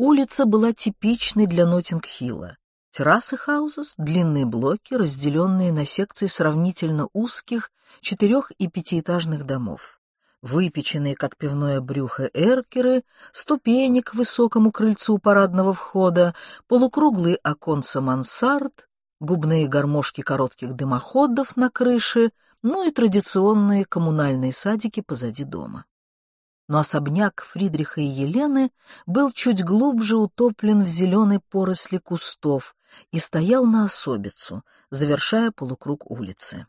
Улица была типичной для Ноттинг-Хилла. Террасы хаусес — длинные блоки, разделенные на секции сравнительно узких четырех- и пятиэтажных домов. Выпеченные, как пивное брюхо, эркеры, ступени к высокому крыльцу парадного входа, полукруглые оконца мансард, губные гармошки коротких дымоходов на крыше, ну и традиционные коммунальные садики позади дома но особняк Фридриха и Елены был чуть глубже утоплен в зеленой поросли кустов и стоял на особицу, завершая полукруг улицы.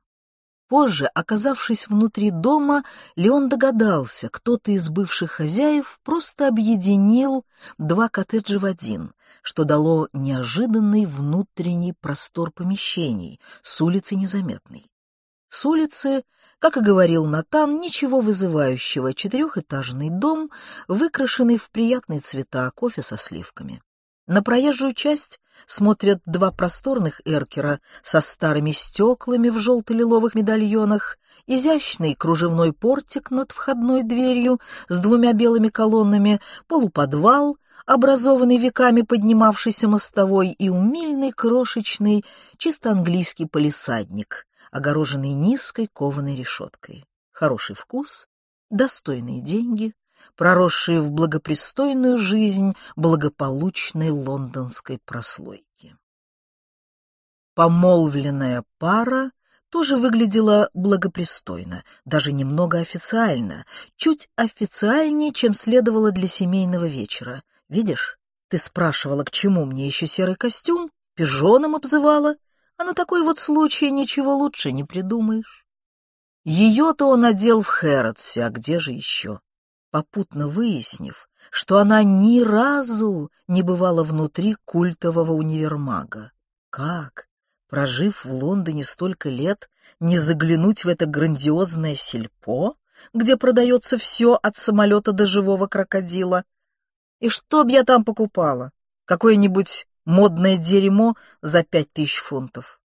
Позже, оказавшись внутри дома, Леон догадался, кто-то из бывших хозяев просто объединил два коттеджа в один, что дало неожиданный внутренний простор помещений, с улицы незаметный. С улицы как и говорил Натан, ничего вызывающего, четырехэтажный дом, выкрашенный в приятные цвета, кофе со сливками. На проезжую часть смотрят два просторных эркера со старыми стеклами в желто-лиловых медальонах, изящный кружевной портик над входной дверью с двумя белыми колоннами, полуподвал, образованный веками поднимавшийся мостовой и умильный крошечный чисто английский полисадник, огороженный низкой кованой решеткой. Хороший вкус, достойные деньги, проросшие в благопристойную жизнь благополучной лондонской прослойки. Помолвленная пара тоже выглядела благопристойно, даже немного официально, чуть официальнее, чем следовало для семейного вечера. Видишь, ты спрашивала, к чему мне еще серый костюм, пижоном обзывала, а на такой вот случай ничего лучше не придумаешь. Ее-то он одел в Хэротсе, а где же еще? Попутно выяснив, что она ни разу не бывала внутри культового универмага. Как, прожив в Лондоне столько лет, не заглянуть в это грандиозное сельпо, где продается все от самолета до живого крокодила? И что б я там покупала? Какое-нибудь модное дерьмо за пять тысяч фунтов.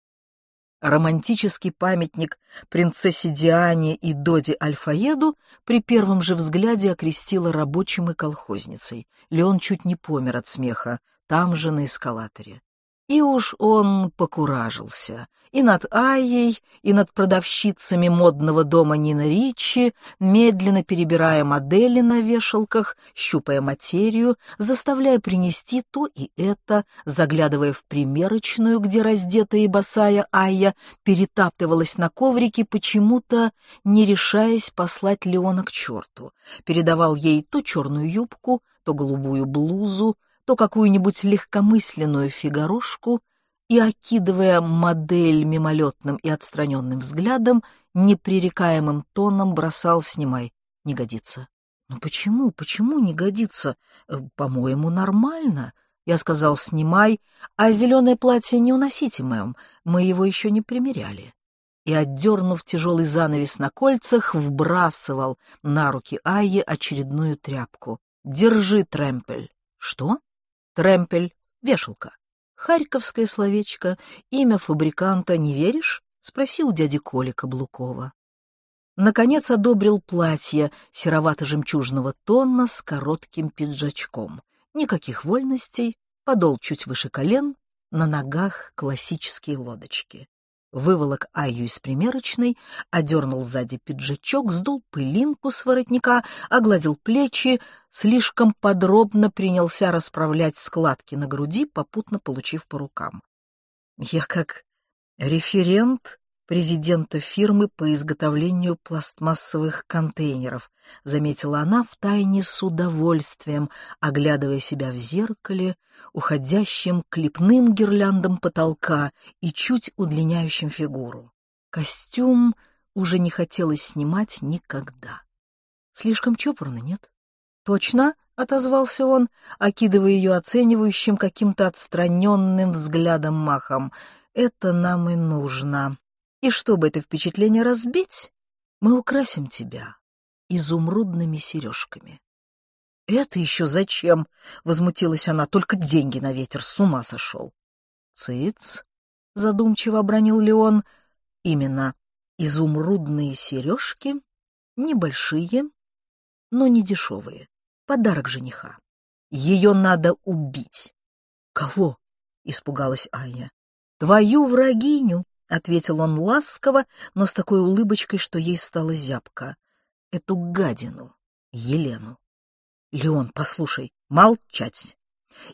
Романтический памятник принцессе Диане и Доде Альфаеду при первом же взгляде окрестила рабочим и колхозницей. Леон чуть не помер от смеха, там же на эскалаторе. И уж он покуражился. И над Айей, и над продавщицами модного дома Нина Ричи, медленно перебирая модели на вешалках, щупая материю, заставляя принести то и это, заглядывая в примерочную, где раздетая и босая Айя перетаптывалась на коврике, почему-то не решаясь послать Леона к черту. Передавал ей то черную юбку, то голубую блузу, то какую-нибудь легкомысленную фигарошку и, окидывая модель мимолетным и отстраненным взглядом, непререкаемым тоном бросал «снимай, не годится». «Ну почему, почему не годится? Э, по-моему, нормально». Я сказал «снимай», а зеленое платье не уносите, мэм, мы его еще не примеряли. И, отдернув тяжелый занавес на кольцах, вбрасывал на руки Айе очередную тряпку. «Держи, Трэмпель». «Что?» Тремпель, вешалка. Харьковское словечко, имя фабриканта не веришь? Спроси у дяди Коли Каблукова. Наконец одобрил платье серовато-жемчужного тона с коротким пиджачком. Никаких вольностей, подол чуть выше колен, на ногах классические лодочки выволок Аю из примерочной, одернул сзади пиджачок, сдул пылинку с воротника, огладил плечи, слишком подробно принялся расправлять складки на груди, попутно получив по рукам. Я как референт президента фирмы по изготовлению пластмассовых контейнеров, заметила она втайне с удовольствием, оглядывая себя в зеркале, уходящим к лепным гирляндам потолка и чуть удлиняющим фигуру. Костюм уже не хотелось снимать никогда. Слишком чопорно, нет? Точно, — отозвался он, окидывая ее оценивающим каким-то отстраненным взглядом махом. «Это нам и нужно. И чтобы это впечатление разбить, мы украсим тебя изумрудными сережками. — Это еще зачем? — возмутилась она. — Только деньги на ветер, с ума сошел. — Цыц, — задумчиво обронил Леон. — Именно изумрудные сережки, небольшие, но не дешевые. Подарок жениха. Ее надо убить. Кого? Испугалась Айя. Твою врагиню, ответил он ласково, но с такой улыбочкой, что ей стало зябко. Эту гадину, Елену. Леон, послушай, молчать.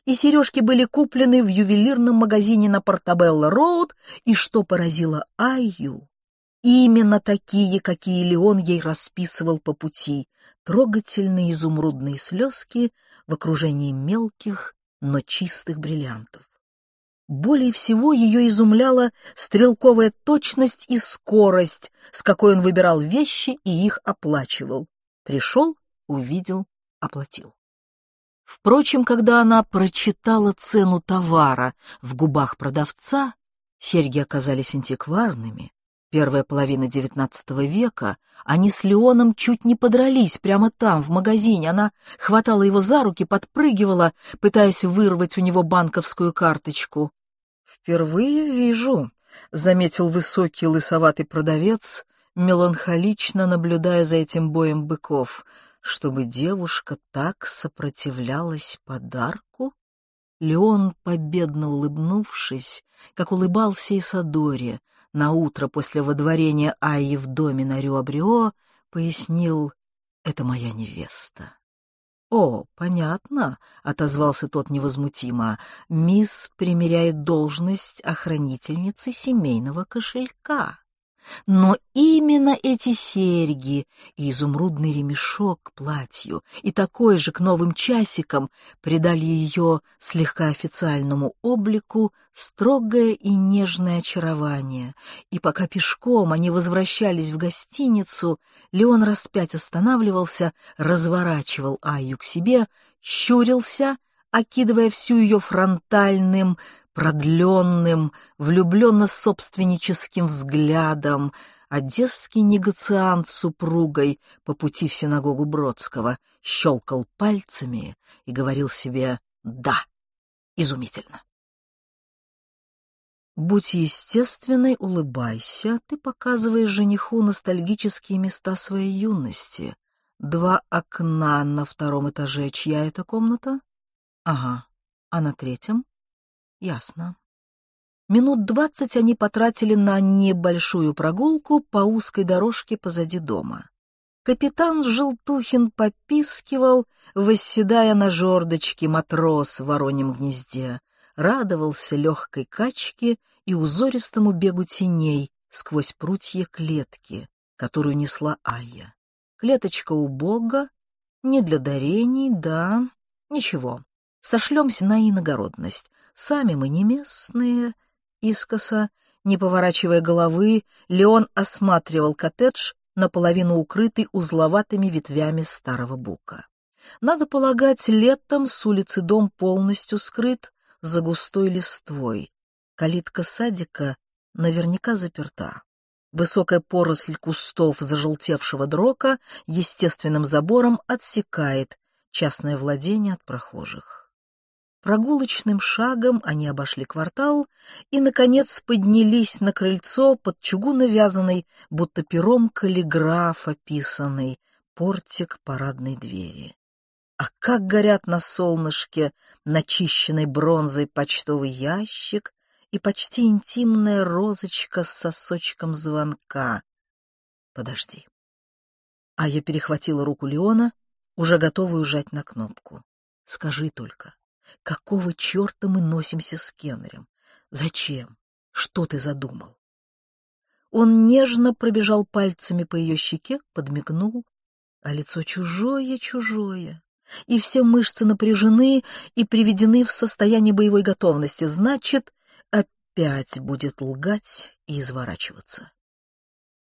И сережки были куплены в ювелирном магазине на Портабелло-Роуд, и что поразило Айю, именно такие, какие Леон ей расписывал по пути, трогательные изумрудные слезки в окружении мелких, но чистых бриллиантов. Более всего ее изумляла стрелковая точность и скорость, с какой он выбирал вещи и их оплачивал. Пришел, увидел, оплатил. Впрочем, когда она прочитала цену товара в губах продавца, серьги оказались антикварными, первая половина XIX века, они с Леоном чуть не подрались прямо там, в магазине. Она хватала его за руки, подпрыгивала, пытаясь вырвать у него банковскую карточку. «Впервые вижу», — заметил высокий лысоватый продавец, меланхолично наблюдая за этим боем быков — чтобы девушка так сопротивлялась подарку? Леон, победно улыбнувшись, как улыбался и Садоре, на утро после водворения Аи в доме на Рюабрио, пояснил «Это моя невеста». «О, понятно», — отозвался тот невозмутимо, — «мисс примеряет должность охранительницы семейного кошелька». Но именно эти серьги и изумрудный ремешок к платью и такой же к новым часикам придали ее слегка официальному облику строгое и нежное очарование. И пока пешком они возвращались в гостиницу, Леон распять останавливался, разворачивал Айю к себе, щурился, окидывая всю ее фронтальным, продленным, влюбленно-собственническим взглядом, одесский негациант с супругой по пути в синагогу Бродского щелкал пальцами и говорил себе «да, изумительно». Будь естественной, улыбайся, ты показываешь жениху ностальгические места своей юности. Два окна на втором этаже, чья это комната? Ага, а на третьем? Ясно. Минут двадцать они потратили на небольшую прогулку по узкой дорожке позади дома. Капитан Желтухин попискивал, восседая на жердочке матрос в вороньем гнезде, радовался легкой качке и узористому бегу теней сквозь прутья клетки, которую несла Айя. Клеточка у Бога, не для дарений, да, ничего. Сошлемся на иногородность. Сами мы не местные. Искоса, не поворачивая головы, Леон осматривал коттедж, наполовину укрытый узловатыми ветвями старого бука. Надо полагать, летом с улицы дом полностью скрыт за густой листвой. Калитка садика наверняка заперта. Высокая поросль кустов зажелтевшего дрока естественным забором отсекает частное владение от прохожих. Прогулочным шагом они обошли квартал и, наконец, поднялись на крыльцо под чугунно-вязаный, будто пером каллиграф описанный, портик парадной двери. А как горят на солнышке начищенной бронзой почтовый ящик и почти интимная розочка с сосочком звонка. Подожди. А я перехватила руку Леона, уже готовую ужать на кнопку. Скажи только, Какого черта мы носимся с Кеннерем? Зачем? Что ты задумал? Он нежно пробежал пальцами по ее щеке, подмигнул, а лицо чужое-чужое, и все мышцы напряжены и приведены в состояние боевой готовности, значит, опять будет лгать и изворачиваться.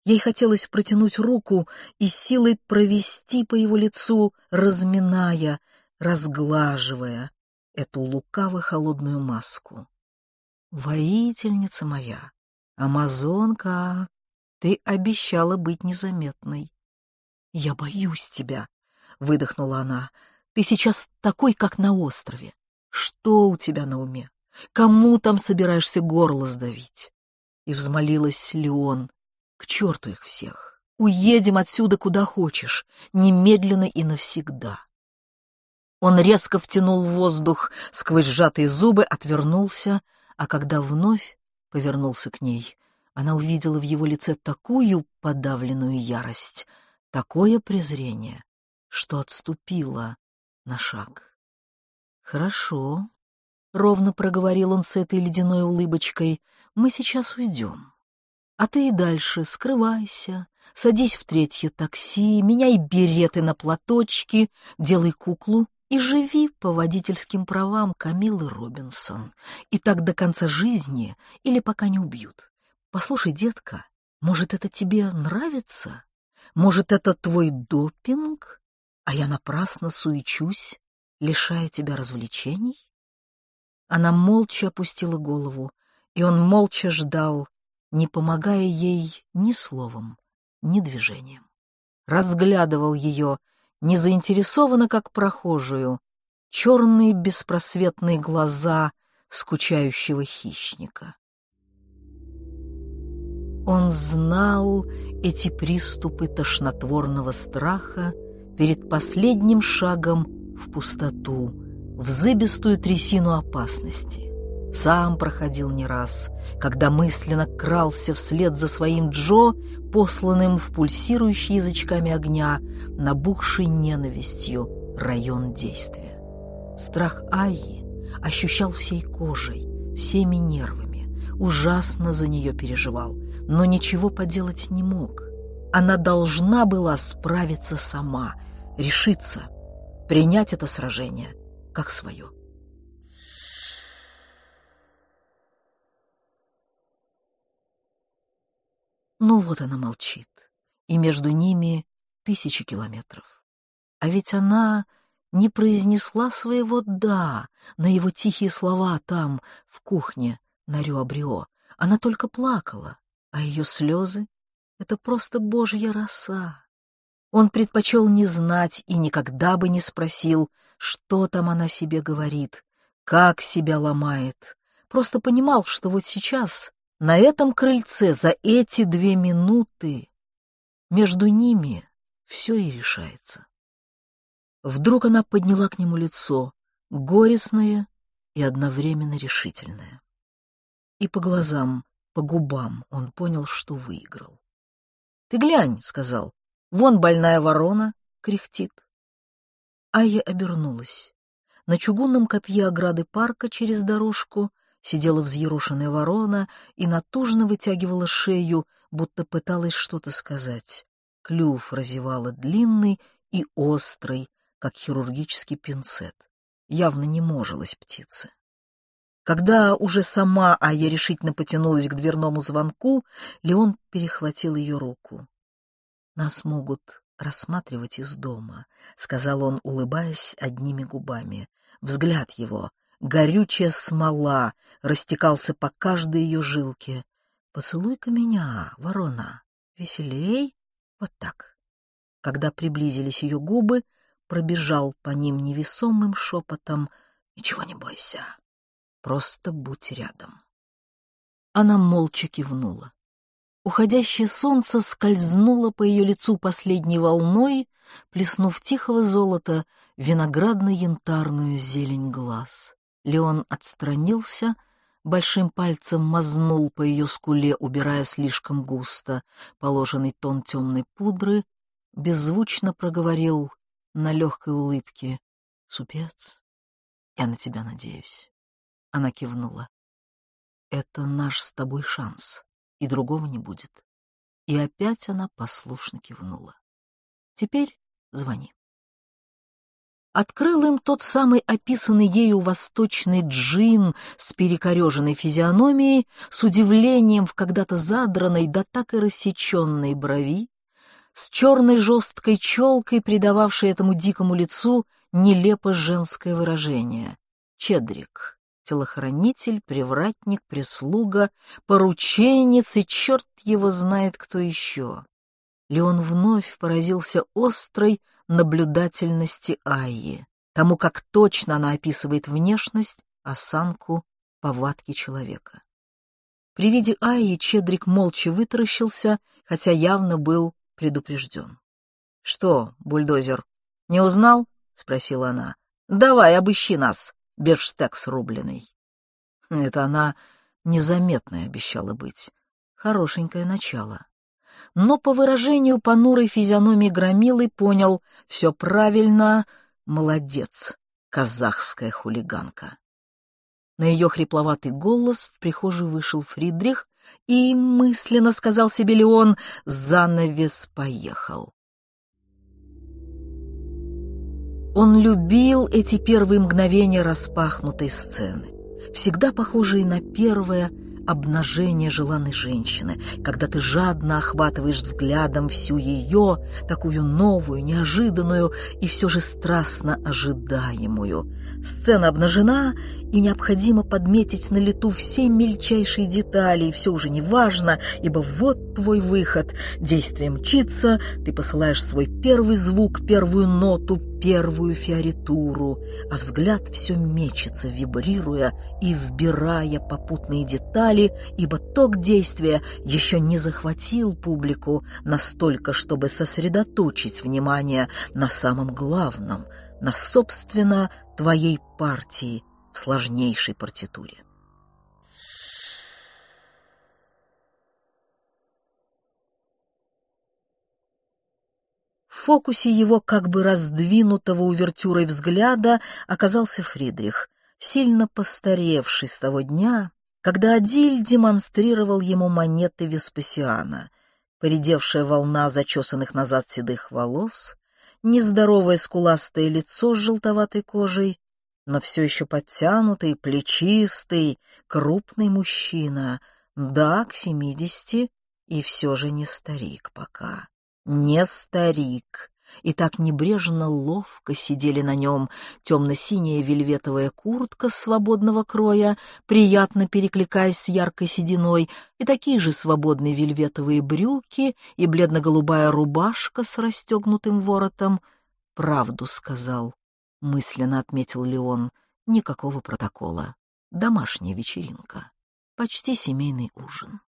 Ей хотелось протянуть руку и силой провести по его лицу, разминая, разглаживая, эту лукаво-холодную маску. «Воительница моя, амазонка, ты обещала быть незаметной». «Я боюсь тебя», — выдохнула она. «Ты сейчас такой, как на острове. Что у тебя на уме? Кому там собираешься горло сдавить?» И взмолилась Леон. «К черту их всех! Уедем отсюда куда хочешь, немедленно и навсегда!» Он резко втянул воздух сквозь сжатые зубы, отвернулся, а когда вновь повернулся к ней, она увидела в его лице такую подавленную ярость, такое презрение, что отступила на шаг. «Хорошо», — ровно проговорил он с этой ледяной улыбочкой, — «мы сейчас уйдем. А ты и дальше скрывайся, садись в третье такси, меняй береты на платочки, делай куклу и живи по водительским правам Камилы Робинсон. И так до конца жизни или пока не убьют. Послушай, детка, может, это тебе нравится? Может, это твой допинг? А я напрасно суечусь, лишая тебя развлечений? Она молча опустила голову, и он молча ждал, не помогая ей ни словом, ни движением. Разглядывал ее, не заинтересованно, как прохожую, черные беспросветные глаза скучающего хищника. Он знал эти приступы тошнотворного страха перед последним шагом в пустоту, в зыбистую трясину опасности. Сам проходил не раз, когда мысленно крался вслед за своим Джо, посланным в пульсирующий язычками огня, набухший ненавистью район действия. Страх Айи ощущал всей кожей, всеми нервами, ужасно за нее переживал, но ничего поделать не мог. Она должна была справиться сама, решиться, принять это сражение как свое. Ну вот она молчит, и между ними тысячи километров. А ведь она не произнесла своего «да» на его тихие слова там, в кухне, на Рюабрио. Она только плакала, а ее слезы — это просто божья роса. Он предпочел не знать и никогда бы не спросил, что там она себе говорит, как себя ломает. Просто понимал, что вот сейчас на этом крыльце за эти две минуты между ними все и решается. Вдруг она подняла к нему лицо, горестное и одновременно решительное. И по глазам, по губам он понял, что выиграл. — Ты глянь, — сказал, — вон больная ворона кряхтит. Ая обернулась. На чугунном копье ограды парка через дорожку сидела взъерошенная ворона и натужно вытягивала шею, будто пыталась что-то сказать. Клюв разевала длинный и острый, как хирургический пинцет. Явно не можилась птица. Когда уже сама Ая решительно потянулась к дверному звонку, Леон перехватил ее руку. «Нас могут рассматривать из дома», — сказал он, улыбаясь одними губами. Взгляд его горючая смола растекался по каждой ее жилке. «Поцелуй-ка меня, ворона, веселей, вот так». Когда приблизились ее губы, пробежал по ним невесомым шепотом «Ничего не бойся, просто будь рядом». Она молча кивнула. Уходящее солнце скользнуло по ее лицу последней волной, плеснув тихого золота виноградно-янтарную зелень глаз. Леон отстранился, большим пальцем мазнул по ее скуле, убирая слишком густо положенный тон темной пудры, беззвучно проговорил на легкой улыбке «Супец, я на тебя надеюсь». Она кивнула. «Это наш с тобой шанс, и другого не будет». И опять она послушно кивнула. «Теперь звони» открыл им тот самый описанный ею восточный джин с перекореженной физиономией, с удивлением в когда-то задранной, да так и рассеченной брови, с черной жесткой челкой, придававшей этому дикому лицу нелепо женское выражение. Чедрик, телохранитель, привратник, прислуга, порученец и черт его знает кто еще. Леон вновь поразился острой, наблюдательности Айи, тому, как точно она описывает внешность, осанку, повадки человека. При виде Айи Чедрик молча вытаращился, хотя явно был предупрежден. — Что, бульдозер, не узнал? — спросила она. Давай, обыщи нас, бифштекс рубленый. Это она незаметная обещала быть. Хорошенькое начало. Но по выражению понурой физиономии громилы понял — все правильно, молодец, казахская хулиганка. На ее хрипловатый голос в прихожую вышел Фридрих и, мысленно сказал себе Леон, занавес поехал. Он любил эти первые мгновения распахнутой сцены, всегда похожие на первое обнажение желанной женщины, когда ты жадно охватываешь взглядом всю ее, такую новую, неожиданную и все же страстно ожидаемую. Сцена обнажена, и необходимо подметить на лету все мельчайшие детали, и все уже не важно, ибо вот твой выход. Действие мчится, ты посылаешь свой первый звук, первую ноту, первую фиоритуру, а взгляд все мечется, вибрируя и вбирая попутные детали, ибо ток действия еще не захватил публику настолько, чтобы сосредоточить внимание на самом главном, на, собственно, твоей партии в сложнейшей партитуре. Фокусе его как бы раздвинутого увертюрой взгляда оказался Фридрих, сильно постаревший с того дня, когда Адиль демонстрировал ему монеты Веспасиана, поредевшая волна зачесанных назад седых волос, нездоровое скуластое лицо с желтоватой кожей, но все еще подтянутый, плечистый, крупный мужчина, да, к семидесяти, и все же не старик пока не старик, и так небрежно ловко сидели на нем темно-синяя вельветовая куртка свободного кроя, приятно перекликаясь с яркой сединой, и такие же свободные вельветовые брюки, и бледно-голубая рубашка с расстегнутым воротом. «Правду сказал», — мысленно отметил Леон, — «никакого протокола. Домашняя вечеринка. Почти семейный ужин»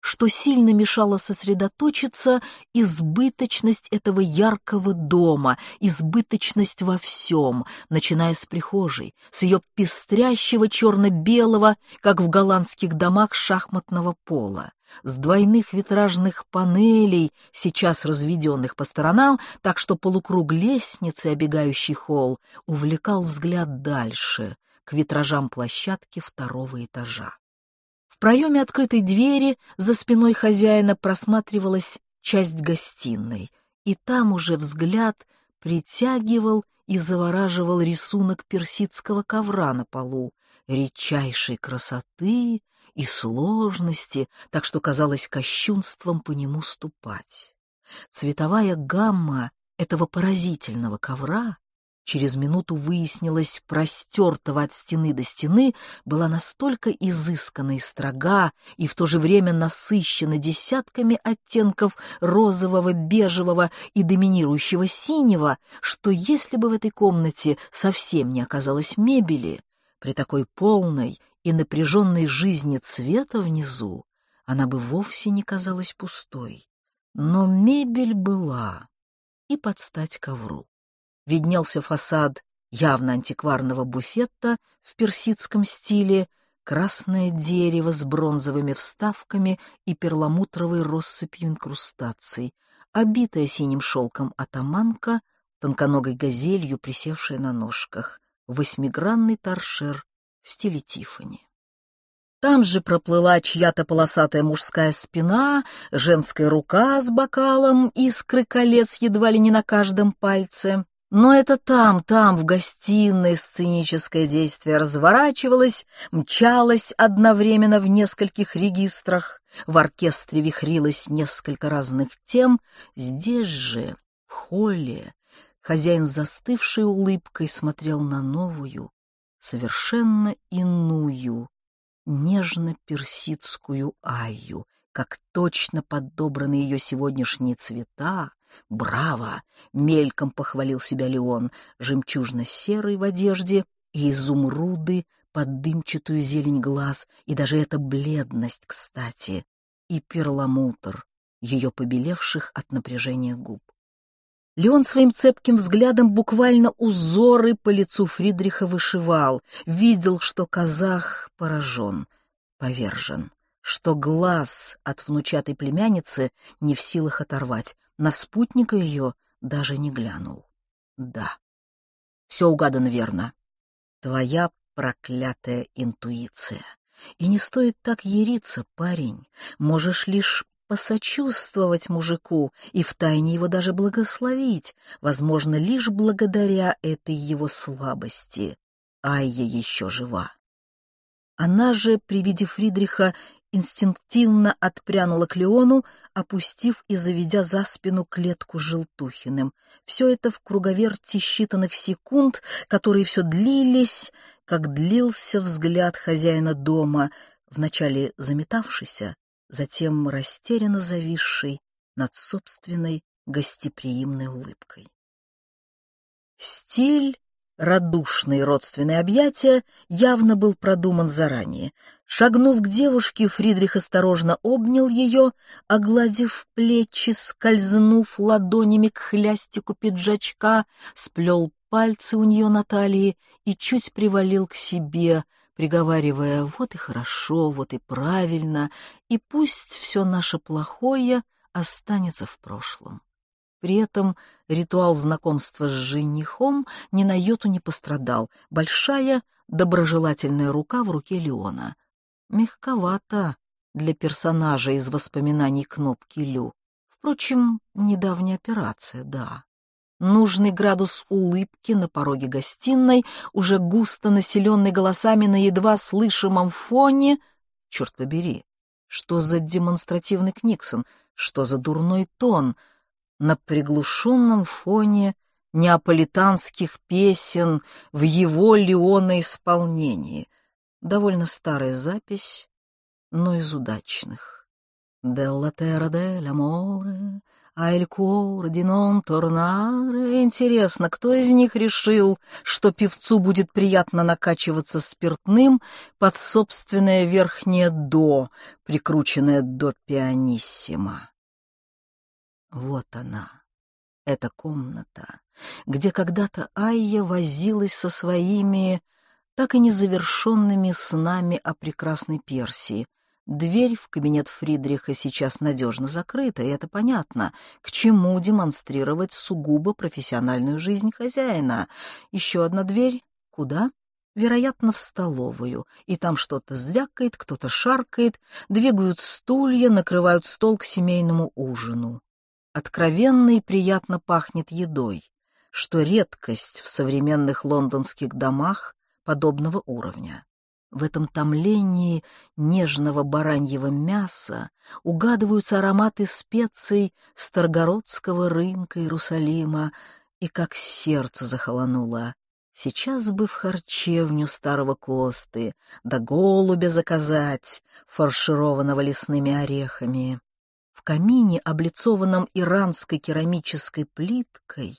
что сильно мешало сосредоточиться избыточность этого яркого дома, избыточность во всем, начиная с прихожей, с ее пестрящего черно-белого, как в голландских домах шахматного пола, с двойных витражных панелей, сейчас разведенных по сторонам, так что полукруг лестницы, обегающий холл, увлекал взгляд дальше, к витражам площадки второго этажа. В проеме открытой двери за спиной хозяина просматривалась часть гостиной, и там уже взгляд притягивал и завораживал рисунок персидского ковра на полу, редчайшей красоты и сложности, так что казалось кощунством по нему ступать. Цветовая гамма этого поразительного ковра через минуту выяснилось, простертого от стены до стены, была настолько изысканна и строга, и в то же время насыщена десятками оттенков розового, бежевого и доминирующего синего, что если бы в этой комнате совсем не оказалось мебели, при такой полной и напряженной жизни цвета внизу, она бы вовсе не казалась пустой. Но мебель была и под стать ковру виднелся фасад явно антикварного буфета в персидском стиле, красное дерево с бронзовыми вставками и перламутровой россыпью инкрустаций, обитая синим шелком атаманка, тонконогой газелью, присевшая на ножках, восьмигранный торшер в стиле Тиффани. Там же проплыла чья-то полосатая мужская спина, женская рука с бокалом, искры колец едва ли не на каждом пальце. Но это там, там, в гостиной сценическое действие разворачивалось, мчалось одновременно в нескольких регистрах, в оркестре вихрилось несколько разных тем. Здесь же, в холле, хозяин застывшей улыбкой смотрел на новую, совершенно иную, нежно-персидскую аю, как точно подобраны ее сегодняшние цвета, «Браво!» — мельком похвалил себя Леон, жемчужно-серый в одежде и изумруды под дымчатую зелень глаз, и даже эта бледность, кстати, и перламутр, ее побелевших от напряжения губ. Леон своим цепким взглядом буквально узоры по лицу Фридриха вышивал, видел, что казах поражен, повержен, что глаз от внучатой племянницы не в силах оторвать, на спутника ее даже не глянул. Да, все угадано верно. Твоя проклятая интуиция. И не стоит так яриться, парень. Можешь лишь посочувствовать мужику и втайне его даже благословить, возможно, лишь благодаря этой его слабости. Айя еще жива. Она же при виде Фридриха инстинктивно отпрянула к Леону, опустив и заведя за спину клетку Желтухиным. Все это в круговерти считанных секунд, которые все длились, как длился взгляд хозяина дома, вначале заметавшийся, затем растерянно зависший над собственной гостеприимной улыбкой. Стиль, радушные родственные объятия явно был продуман заранее. Шагнув к девушке, Фридрих осторожно обнял ее, огладив плечи, скользнув ладонями к хлястику пиджачка, сплел пальцы у нее на талии и чуть привалил к себе, приговаривая «вот и хорошо, вот и правильно, и пусть все наше плохое останется в прошлом». При этом ритуал знакомства с женихом ни на йоту не пострадал. Большая, доброжелательная рука в руке Леона. Мягковато для персонажа из воспоминаний кнопки Лю. Впрочем, недавняя операция, да нужный градус улыбки на пороге гостиной, уже густо населенный голосами на едва слышимом фоне. Черт побери, что за демонстративный Книксон, что за дурной тон на приглушенном фоне неаполитанских песен в его Леона исполнении. Довольно старая запись, но из удачных. «Делла терра дель аморе, а эль ди нон торнаре. Интересно, кто из них решил, что певцу будет приятно накачиваться спиртным под собственное верхнее «до», прикрученное до пианиссимо? Вот она, эта комната, где когда-то Айя возилась со своими так и незавершенными снами о прекрасной Персии, Дверь в кабинет Фридриха сейчас надежно закрыта, и это понятно, к чему демонстрировать сугубо профессиональную жизнь хозяина. Еще одна дверь. Куда? Вероятно, в столовую. И там что-то звякает, кто-то шаркает, двигают стулья, накрывают стол к семейному ужину. Откровенно и приятно пахнет едой, что редкость в современных лондонских домах подобного уровня. В этом томлении нежного бараньего мяса угадываются ароматы специй Старгородского рынка Иерусалима, и как сердце захолонуло. Сейчас бы в харчевню старого Косты, да голубя заказать, фаршированного лесными орехами. Камине, облицованном иранской керамической плиткой,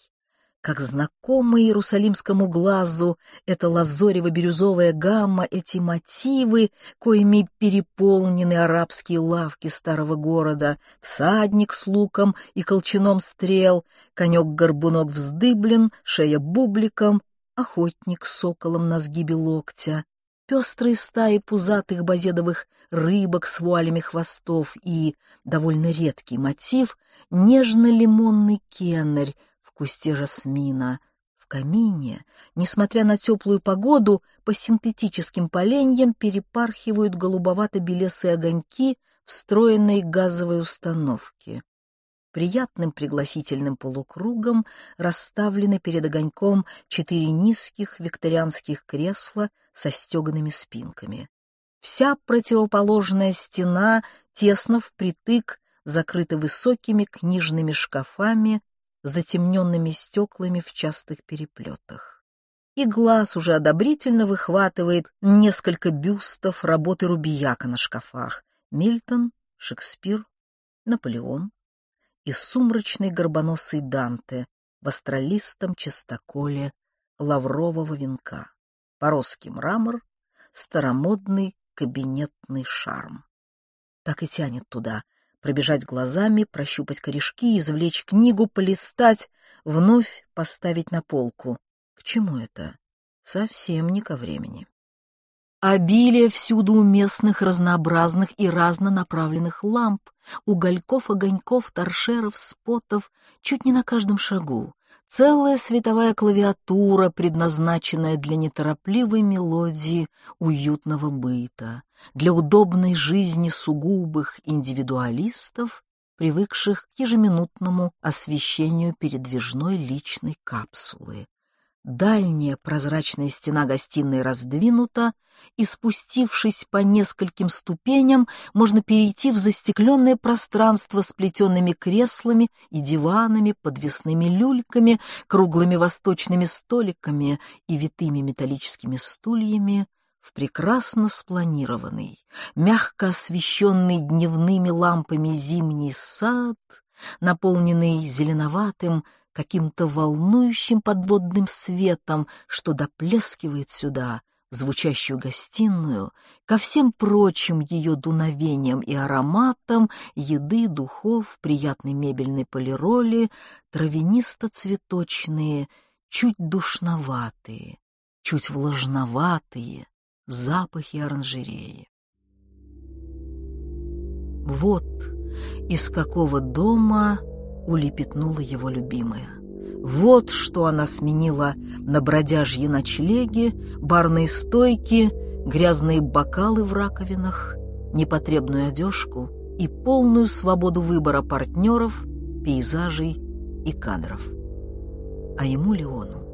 как знакомы иерусалимскому глазу эта лазорево-бирюзовая гамма, эти мотивы, коими переполнены арабские лавки старого города, всадник с луком и колчаном стрел, конек-горбунок вздыблен, шея бубликом, охотник с соколом на сгибе локтя, пестрые стаи пузатых базедовых рыбок с вуалями хвостов и, довольно редкий мотив, нежно-лимонный кеннерь, кусте жасмина. В камине, несмотря на теплую погоду, по синтетическим поленьям перепархивают голубовато-белесые огоньки встроенной газовой установки. Приятным пригласительным полукругом расставлены перед огоньком четыре низких викторианских кресла со стеганными спинками. Вся противоположная стена тесно впритык закрыта высокими книжными шкафами затемненными стеклами в частых переплетах. И глаз уже одобрительно выхватывает несколько бюстов работы Рубияка на шкафах. Мильтон, Шекспир, Наполеон и сумрачный горбоносый Данте в астролистом чистоколе лаврового венка, поросский мрамор, старомодный кабинетный шарм. Так и тянет туда, пробежать глазами, прощупать корешки, извлечь книгу, полистать, вновь поставить на полку. К чему это? Совсем не ко времени. Обилие всюду уместных, разнообразных и разнонаправленных ламп, угольков, огоньков, торшеров, спотов, чуть не на каждом шагу. Целая световая клавиатура, предназначенная для неторопливой мелодии уютного быта, для удобной жизни сугубых индивидуалистов, привыкших к ежеминутному освещению передвижной личной капсулы. Дальняя прозрачная стена гостиной раздвинута, и, спустившись по нескольким ступеням, можно перейти в застекленное пространство с плетеными креслами и диванами, подвесными люльками, круглыми восточными столиками и витыми металлическими стульями, в прекрасно спланированный, мягко освещенный дневными лампами зимний сад, наполненный зеленоватым, каким-то волнующим подводным светом, что доплескивает сюда, в звучащую гостиную, ко всем прочим ее дуновениям и ароматам еды, духов, приятной мебельной полироли, травянисто-цветочные, чуть душноватые, чуть влажноватые запахи оранжереи. Вот из какого дома улепетнула его любимая. Вот что она сменила на бродяжьи ночлеги, барные стойки, грязные бокалы в раковинах, непотребную одежку и полную свободу выбора партнеров, пейзажей и кадров. А ему, Леону,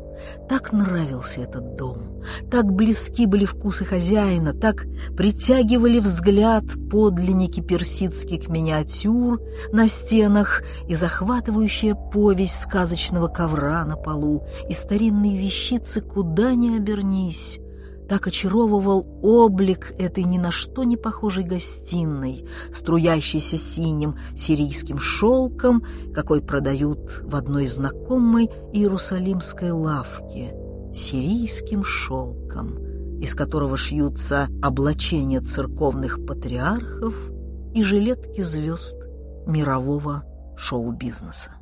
так нравился этот дом, так близки были вкусы хозяина, так притягивали взгляд подлинники персидских миниатюр на стенах и захватывающая повесть сказочного ковра на полу, и старинные вещицы куда ни обернись, так очаровывал облик этой ни на что не похожей гостиной, струящейся синим сирийским шелком, какой продают в одной знакомой иерусалимской лавке, сирийским шелком, из которого шьются облачения церковных патриархов и жилетки звезд мирового шоу-бизнеса.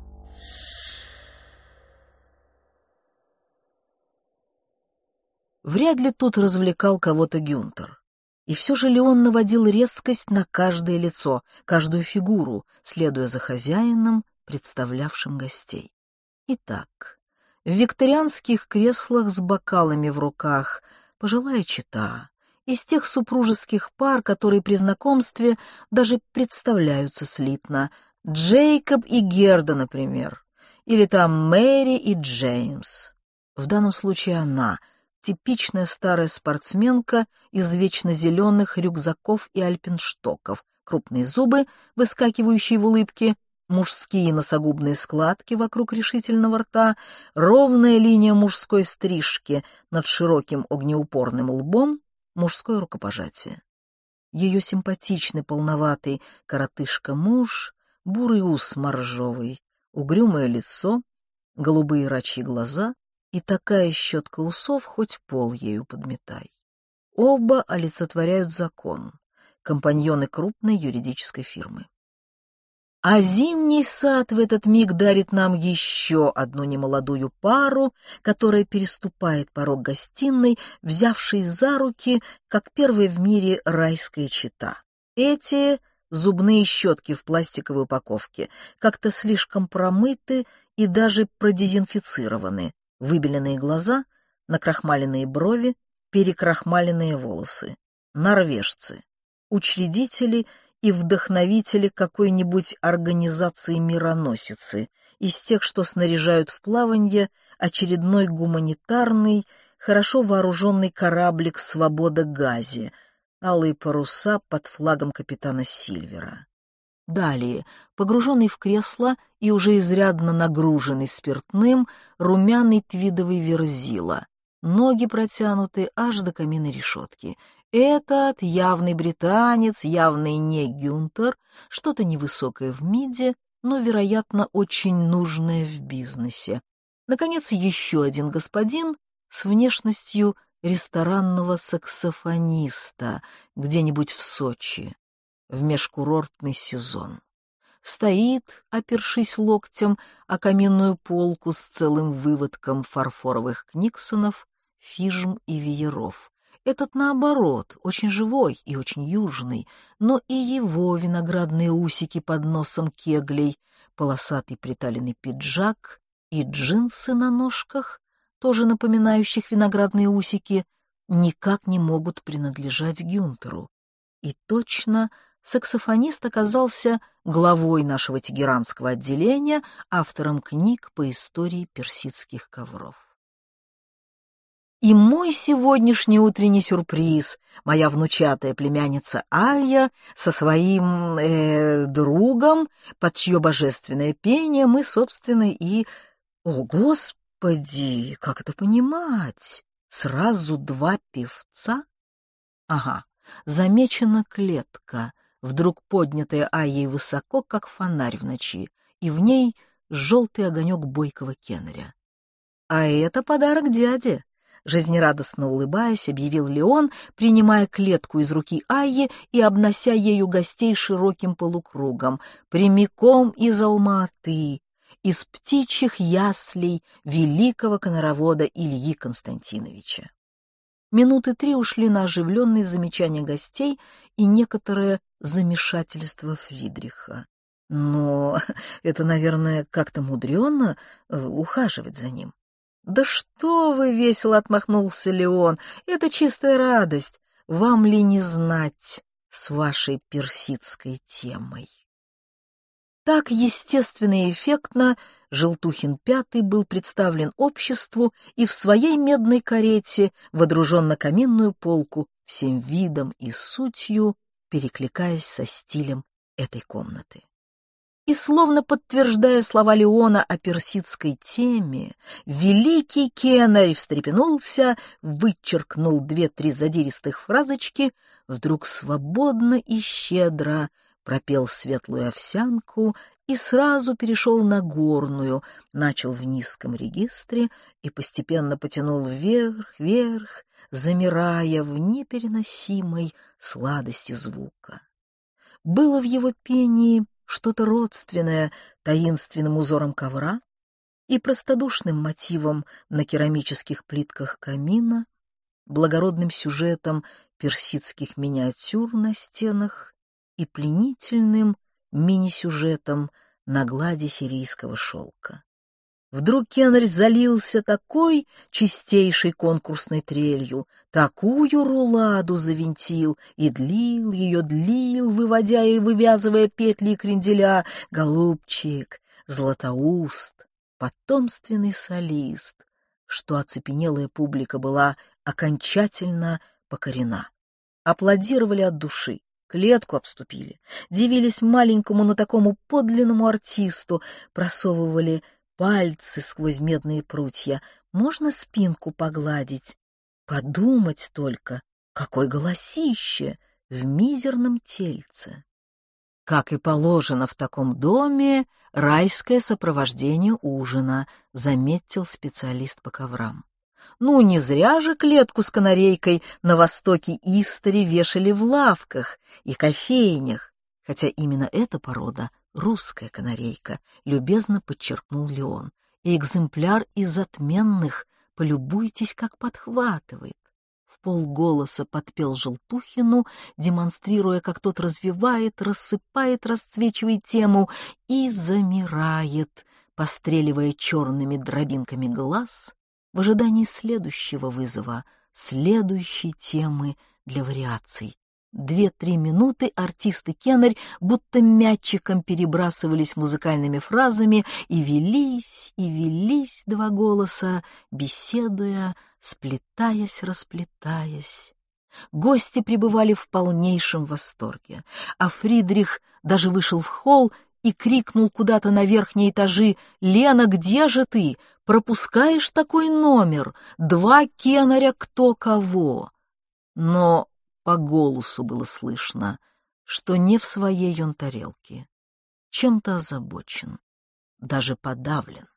Вряд ли тут развлекал кого-то Гюнтер. И все же Леон наводил резкость на каждое лицо, каждую фигуру, следуя за хозяином, представлявшим гостей. Итак, в викторианских креслах с бокалами в руках пожилая чита, из тех супружеских пар, которые при знакомстве даже представляются слитно, Джейкоб и Герда, например, или там Мэри и Джеймс. В данном случае она — типичная старая спортсменка из вечно зеленых рюкзаков и альпинштоков, крупные зубы, выскакивающие в улыбке, мужские носогубные складки вокруг решительного рта, ровная линия мужской стрижки над широким огнеупорным лбом, мужское рукопожатие. Ее симпатичный полноватый коротышка-муж, бурый ус моржовый, угрюмое лицо, голубые рачьи глаза, и такая щетка усов, хоть пол ею подметай. Оба олицетворяют закон, компаньоны крупной юридической фирмы. А зимний сад в этот миг дарит нам еще одну немолодую пару, которая переступает порог гостиной, взявшись за руки, как первая в мире райская чита. Эти зубные щетки в пластиковой упаковке как-то слишком промыты и даже продезинфицированы, выбеленные глаза, накрахмаленные брови, перекрахмаленные волосы. Норвежцы, учредители и вдохновители какой-нибудь организации-мироносицы, из тех, что снаряжают в плаванье очередной гуманитарный, хорошо вооруженный кораблик «Свобода Гази», алые паруса под флагом капитана Сильвера. Далее, погруженный в кресло и уже изрядно нагруженный спиртным, румяный твидовый верзила, ноги протянуты аж до каминной решетки. Этот явный британец, явный не Гюнтер, что-то невысокое в миде, но, вероятно, очень нужное в бизнесе. Наконец, еще один господин с внешностью ресторанного саксофониста где-нибудь в Сочи в межкурортный сезон. стоит, опершись локтем о каминную полку с целым выводком фарфоровых книксонов, фижм и вееров. Этот, наоборот, очень живой и очень южный, но и его виноградные усики под носом кеглей, полосатый приталенный пиджак и джинсы на ножках, тоже напоминающих виноградные усики, никак не могут принадлежать Гюнтеру. И точно саксофонист оказался главой нашего тегеранского отделения, автором книг по истории персидских ковров. И мой сегодняшний утренний сюрприз, моя внучатая племянница Ая со своим э, другом, под чье божественное пение мы, собственно, и... О, Господи, как это понимать? Сразу два певца? Ага, замечена клетка, вдруг поднятая Айей высоко, как фонарь в ночи, и в ней желтый огонек бойкого кеннеря. А это подарок дяде Жизнерадостно улыбаясь, объявил Леон, принимая клетку из руки Айи и обнося ею гостей широким полукругом, прямиком из Алматы, из птичьих яслей великого коноровода Ильи Константиновича. Минуты три ушли на оживленные замечания гостей и некоторое замешательство Фридриха. Но это, наверное, как-то мудрено э, ухаживать за ним. «Да что вы!» — весело отмахнулся Леон. «Это чистая радость. Вам ли не знать с вашей персидской темой?» Так естественно и эффектно Желтухин Пятый был представлен обществу и в своей медной карете водружен на каминную полку всем видом и сутью, перекликаясь со стилем этой комнаты. И, словно подтверждая слова Леона о персидской теме, великий Кенарь встрепенулся, вычеркнул две-три задиристых фразочки, вдруг свободно и щедро пропел светлую овсянку и сразу перешел на горную, начал в низком регистре и постепенно потянул вверх, вверх, замирая в непереносимой сладости звука. Было в его пении что-то родственное таинственным узором ковра и простодушным мотивом на керамических плитках камина, благородным сюжетом персидских миниатюр на стенах и пленительным мини-сюжетом на глади сирийского шелка. Вдруг Кеннерь залился такой чистейшей конкурсной трелью, такую руладу завинтил и длил ее, длил, выводя и вывязывая петли и кренделя. Голубчик, златоуст, потомственный солист, что оцепенелая публика была окончательно покорена. Аплодировали от души клетку обступили, дивились маленькому, но такому подлинному артисту, просовывали пальцы сквозь медные прутья, можно спинку погладить. Подумать только, какой голосище в мизерном тельце. Как и положено в таком доме, райское сопровождение ужина, заметил специалист по коврам. Ну, не зря же клетку с канарейкой на востоке Истори вешали в лавках и кофейнях, хотя именно эта порода русская канарейка, любезно подчеркнул Леон. И экземпляр из отменных, полюбуйтесь, как подхватывает. В полголоса подпел Желтухину, демонстрируя, как тот развивает, рассыпает, расцвечивает тему и замирает, постреливая черными дробинками глаз в ожидании следующего вызова, следующей темы для вариаций. Две-три минуты артисты Кеннерь будто мячиком перебрасывались музыкальными фразами и велись, и велись два голоса, беседуя, сплетаясь, расплетаясь. Гости пребывали в полнейшем восторге, а Фридрих даже вышел в холл и крикнул куда-то на верхние этажи «Лена, где же ты? Пропускаешь такой номер? Два кеннеря кто кого!» Но по голосу было слышно, что не в своей он тарелке, чем-то озабочен, даже подавлен.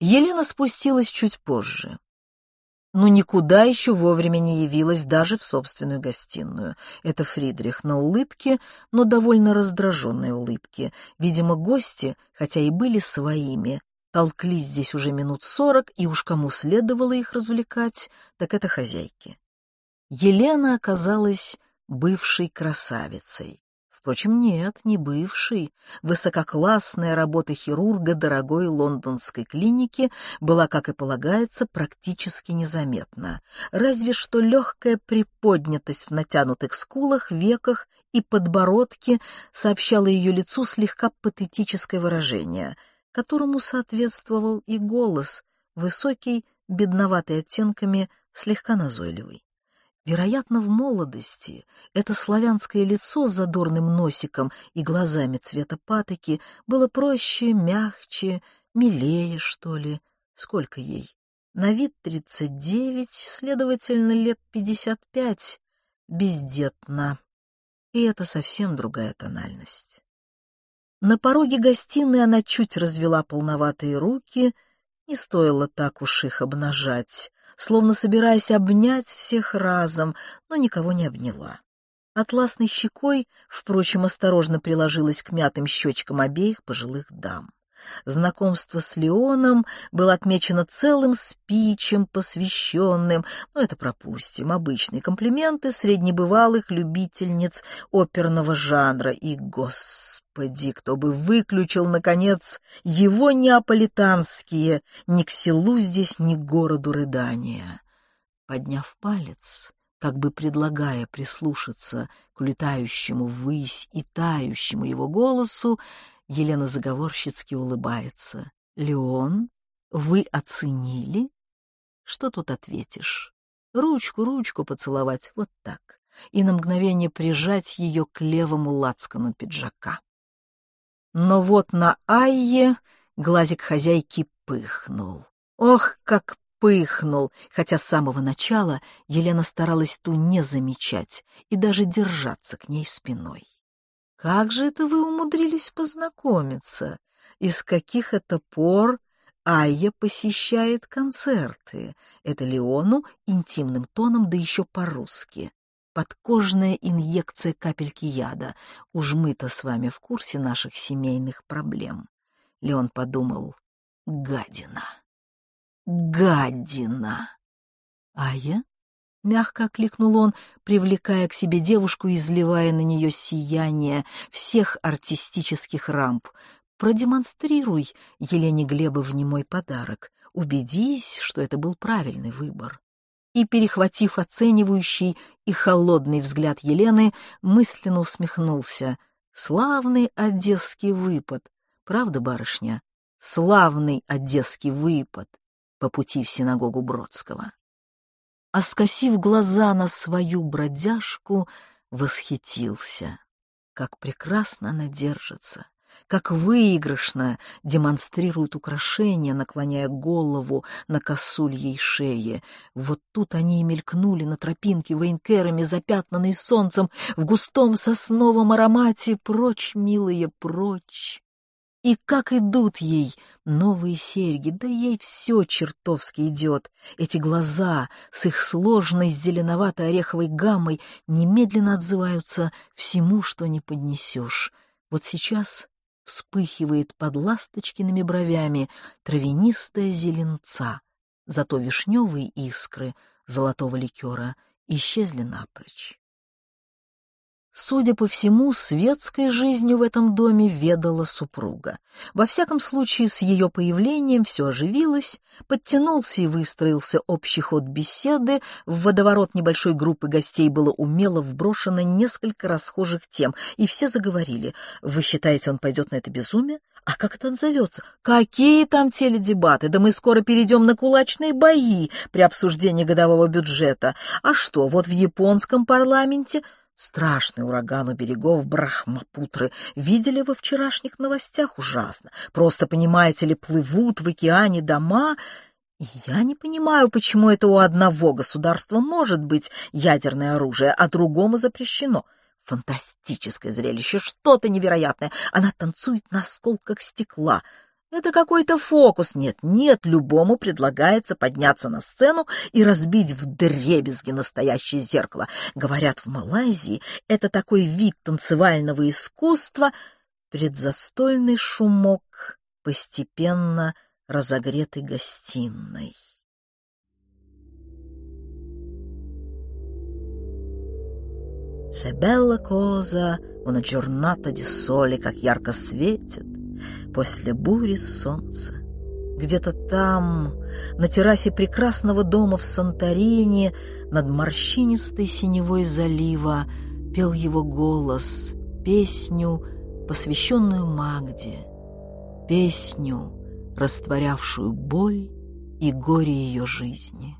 Елена спустилась чуть позже. но никуда еще вовремя не явилась даже в собственную гостиную. Это Фридрих на улыбке, но довольно раздраженной улыбке. Видимо, гости, хотя и были своими, толклись здесь уже минут сорок, и уж кому следовало их развлекать, так это хозяйки. Елена оказалась бывшей красавицей. Впрочем, нет, не бывший. Высококлассная работа хирурга дорогой лондонской клиники была, как и полагается, практически незаметна. Разве что легкая приподнятость в натянутых скулах, веках и подбородке сообщала ее лицу слегка патетическое выражение, которому соответствовал и голос, высокий, бедноватый оттенками, слегка назойливый. Вероятно, в молодости это славянское лицо с задорным носиком и глазами цвета патоки было проще, мягче, милее, что ли. Сколько ей? На вид тридцать девять, следовательно, лет пятьдесят пять, бездетна. И это совсем другая тональность. На пороге гостиной она чуть развела полноватые руки, не стоило так уж их обнажать словно собираясь обнять всех разом, но никого не обняла. Атласной щекой, впрочем, осторожно приложилась к мятым щечкам обеих пожилых дам. Знакомство с Леоном было отмечено целым спичем, посвященным, но это пропустим, обычные комплименты среднебывалых любительниц оперного жанра. И, господи, кто бы выключил, наконец, его неаполитанские ни к селу здесь, ни к городу рыдания. Подняв палец, как бы предлагая прислушаться к улетающему ввысь и тающему его голосу, Елена заговорщицки улыбается. «Леон, вы оценили?» Что тут ответишь? Ручку, ручку поцеловать, вот так, и на мгновение прижать ее к левому лацкану пиджака. Но вот на Айе глазик хозяйки пыхнул. Ох, как пыхнул, хотя с самого начала Елена старалась ту не замечать и даже держаться к ней спиной. Как же это вы умудрились познакомиться? Из каких это пор Айя посещает концерты? Это Леону интимным тоном, да еще по-русски. Подкожная инъекция капельки яда. Уж мы-то с вами в курсе наших семейных проблем. Леон подумал, гадина, гадина. Ая? — мягко окликнул он, привлекая к себе девушку и изливая на нее сияние всех артистических рамп. «Продемонстрируй Елене Глебовне мой подарок. Убедись, что это был правильный выбор». И, перехватив оценивающий и холодный взгляд Елены, мысленно усмехнулся. «Славный одесский выпад. Правда, барышня? Славный одесский выпад по пути в синагогу Бродского» а, скосив глаза на свою бродяжку, восхитился. Как прекрасно она держится, как выигрышно демонстрирует украшения, наклоняя голову на косульей шее. Вот тут они и мелькнули на тропинке военкерами, запятнанные солнцем, в густом сосновом аромате. Прочь, милые, прочь! И как идут ей новые серьги, да ей все чертовски идет. Эти глаза с их сложной зеленовато-ореховой гаммой немедленно отзываются всему, что не поднесешь. Вот сейчас вспыхивает под ласточкиными бровями травянистая зеленца, зато вишневые искры золотого ликера исчезли напрочь. Судя по всему, светской жизнью в этом доме ведала супруга. Во всяком случае, с ее появлением все оживилось, подтянулся и выстроился общий ход беседы, в водоворот небольшой группы гостей было умело вброшено несколько расхожих тем, и все заговорили. «Вы считаете, он пойдет на это безумие? А как это отзовется? Какие там теледебаты? Да мы скоро перейдем на кулачные бои при обсуждении годового бюджета. А что, вот в японском парламенте Страшный ураган у берегов Брахмапутры. Видели во вчерашних новостях? Ужасно. Просто, понимаете ли, плывут в океане дома... я не понимаю, почему это у одного государства может быть ядерное оружие, а другому запрещено. Фантастическое зрелище, что-то невероятное. Она танцует на осколках стекла. Это какой-то фокус. Нет, нет, любому предлагается подняться на сцену и разбить в дребезги настоящее зеркало. Говорят, в Малайзии это такой вид танцевального искусства. Предзастольный шумок постепенно разогретый гостиной. Себелла Коза, una giornata di как ярко светит, после бури солнца. Где-то там, на террасе прекрасного дома в Санторини, над морщинистой синевой залива, пел его голос, песню, посвященную Магде, песню, растворявшую боль и горе ее жизни.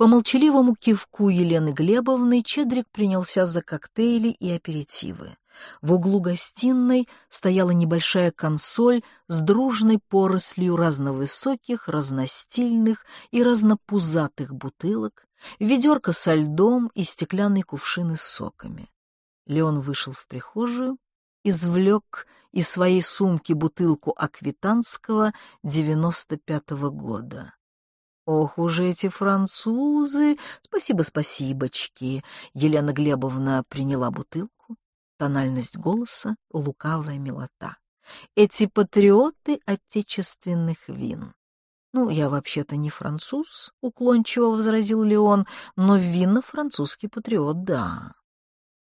По молчаливому кивку Елены Глебовны Чедрик принялся за коктейли и аперитивы. В углу гостиной стояла небольшая консоль с дружной порослью разновысоких, разностильных и разнопузатых бутылок, ведерко со льдом и стеклянные кувшины с соками. Леон вышел в прихожую, извлек из своей сумки бутылку аквитанского девяносто пятого года. Ох уж эти французы! Спасибо, спасибочки. Елена Глебовна приняла бутылку. Тональность голоса — лукавая милота. Эти патриоты отечественных вин. «Ну, я вообще-то не француз», — уклончиво возразил Леон, «но винно-французский патриот, да».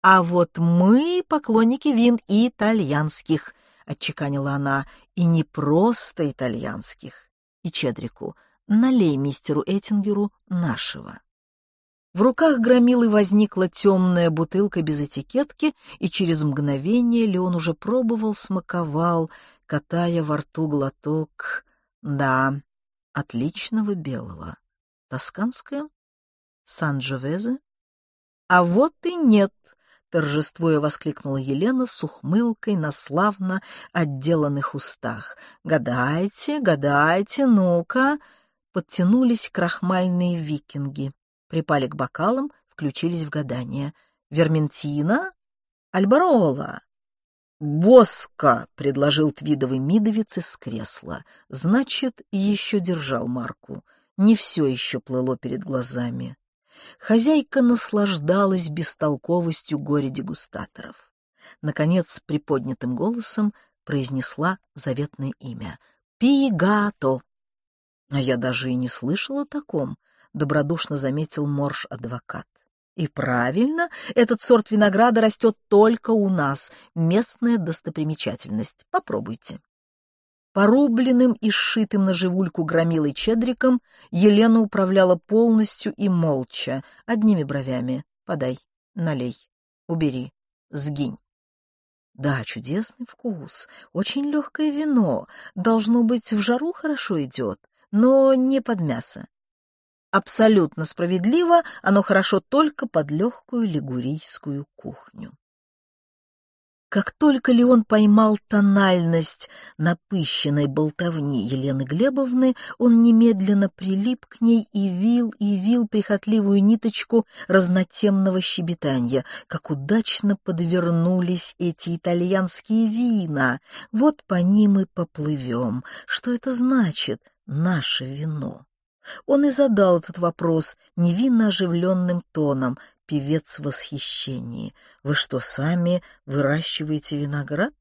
«А вот мы поклонники вин итальянских», — отчеканила она, «и не просто итальянских». И Чедрику — налей мистеру Эттингеру нашего. В руках громилы возникла темная бутылка без этикетки, и через мгновение Леон уже пробовал, смаковал, катая во рту глоток. Да, отличного белого. Тосканская? Сан-Джовезе? А вот и нет, торжествуя воскликнула Елена с ухмылкой на славно отделанных устах. «Гадайте, гадайте, ну-ка!» Подтянулись крахмальные викинги, припали к бокалам, включились в гадание. «Верментина? Альбарола?» «Боска!» — предложил твидовый мидовец из кресла. Значит, еще держал марку. Не все еще плыло перед глазами. Хозяйка наслаждалась бестолковостью горе-дегустаторов. Наконец, приподнятым голосом произнесла заветное имя. «Пигато!» А я даже и не слышал о таком, добродушно заметил морж-адвокат. И правильно, этот сорт винограда растет только у нас, местная достопримечательность. Попробуйте. Порубленным и сшитым на живульку громилой чедриком Елена управляла полностью и молча, одними бровями. Подай, налей, убери, сгинь. Да, чудесный вкус, очень легкое вино, должно быть, в жару хорошо идет но не под мясо. Абсолютно справедливо, оно хорошо только под легкую лигурийскую кухню. Как только Леон поймал тональность напыщенной болтовни Елены Глебовны, он немедленно прилип к ней и вил, и вил прихотливую ниточку разнотемного щебетания. Как удачно подвернулись эти итальянские вина! Вот по ним и поплывем. Что это значит? наше вино? Он и задал этот вопрос невинно оживленным тоном, певец в восхищении. «Вы что, сами выращиваете виноград?»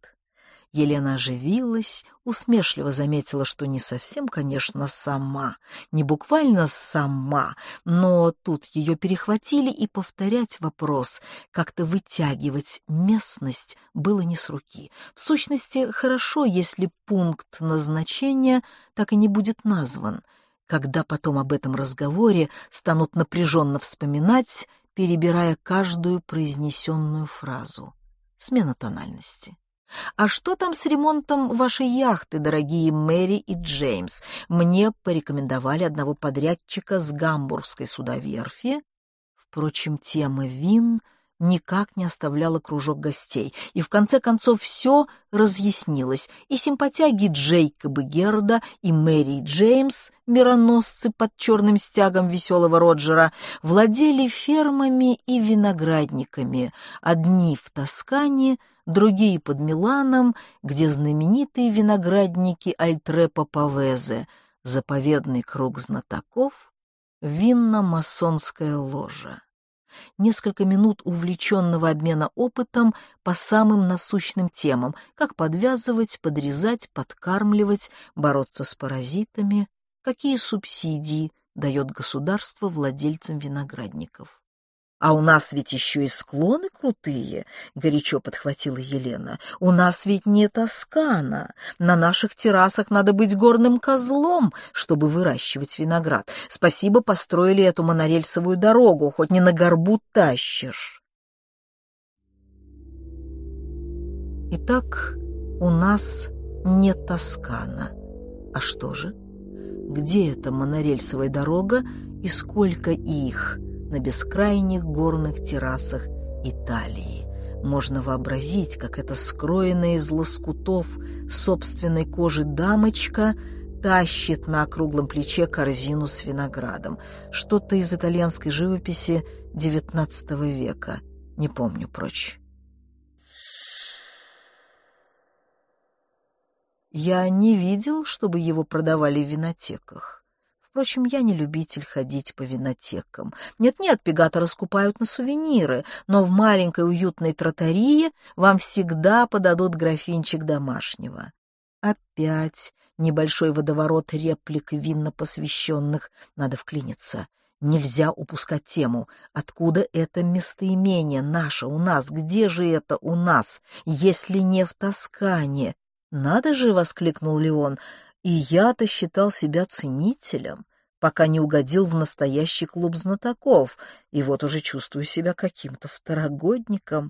Елена оживилась, усмешливо заметила, что не совсем, конечно, сама, не буквально сама, но тут ее перехватили, и повторять вопрос, как-то вытягивать местность было не с руки. В сущности, хорошо, если пункт назначения так и не будет назван. Когда потом об этом разговоре станут напряженно вспоминать, перебирая каждую произнесенную фразу. Смена тональности. А что там с ремонтом вашей яхты, дорогие Мэри и Джеймс? Мне порекомендовали одного подрядчика с гамбургской судоверфи. Впрочем, тема вин никак не оставляла кружок гостей, и в конце концов все разъяснилось, и симпатяги Джейкоба Герда и Мэри Джеймс, мироносцы под черным стягом веселого Роджера, владели фермами и виноградниками, одни в Тоскане, другие под Миланом, где знаменитые виноградники Альтрепа Павезе, заповедный круг знатоков, винно-масонская ложа несколько минут увлеченного обмена опытом по самым насущным темам, как подвязывать, подрезать, подкармливать, бороться с паразитами, какие субсидии дает государство владельцам виноградников. «А у нас ведь еще и склоны крутые», — горячо подхватила Елена. «У нас ведь не Тоскана. На наших террасах надо быть горным козлом, чтобы выращивать виноград. Спасибо, построили эту монорельсовую дорогу, хоть не на горбу тащишь». Итак, у нас не Тоскана. А что же? Где эта монорельсовая дорога и сколько их — на бескрайних горных террасах Италии. Можно вообразить, как эта скроенная из лоскутов собственной кожи дамочка тащит на округлом плече корзину с виноградом. Что-то из итальянской живописи XIX века. Не помню прочь. Я не видел, чтобы его продавали в винотеках. Впрочем, я не любитель ходить по винотекам. Нет-нет, пегата раскупают на сувениры, но в маленькой уютной тротарии вам всегда подадут графинчик домашнего. Опять небольшой водоворот реплик винно посвященных. Надо вклиниться. Нельзя упускать тему. Откуда это местоимение наше у нас? Где же это у нас, если не в Тоскане? «Надо же!» — воскликнул Леон. «И я-то считал себя ценителем пока не угодил в настоящий клуб знатоков, и вот уже чувствую себя каким-то второгодником.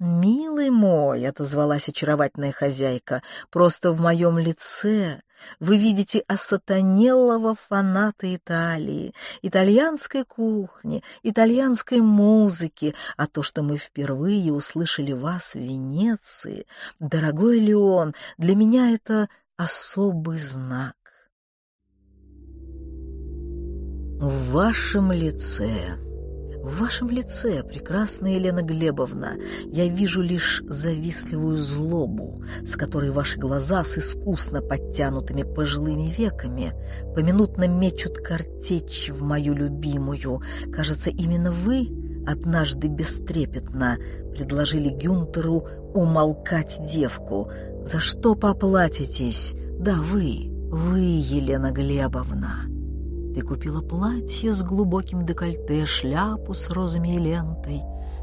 «Милый мой», — отозвалась очаровательная хозяйка, — «просто в моем лице вы видите осатанелого фаната Италии, итальянской кухни, итальянской музыки, а то, что мы впервые услышали вас в Венеции, дорогой Леон, для меня это особый знак. В вашем лице, в вашем лице, прекрасная Елена Глебовна, я вижу лишь завистливую злобу, с которой ваши глаза с искусно подтянутыми пожилыми веками поминутно мечут картечь в мою любимую. Кажется, именно вы однажды бестрепетно предложили Гюнтеру умолкать девку. За что поплатитесь? Да вы, вы, Елена Глебовна. Ты купила платье с глубоким декольте, шляпу с розами и лентой.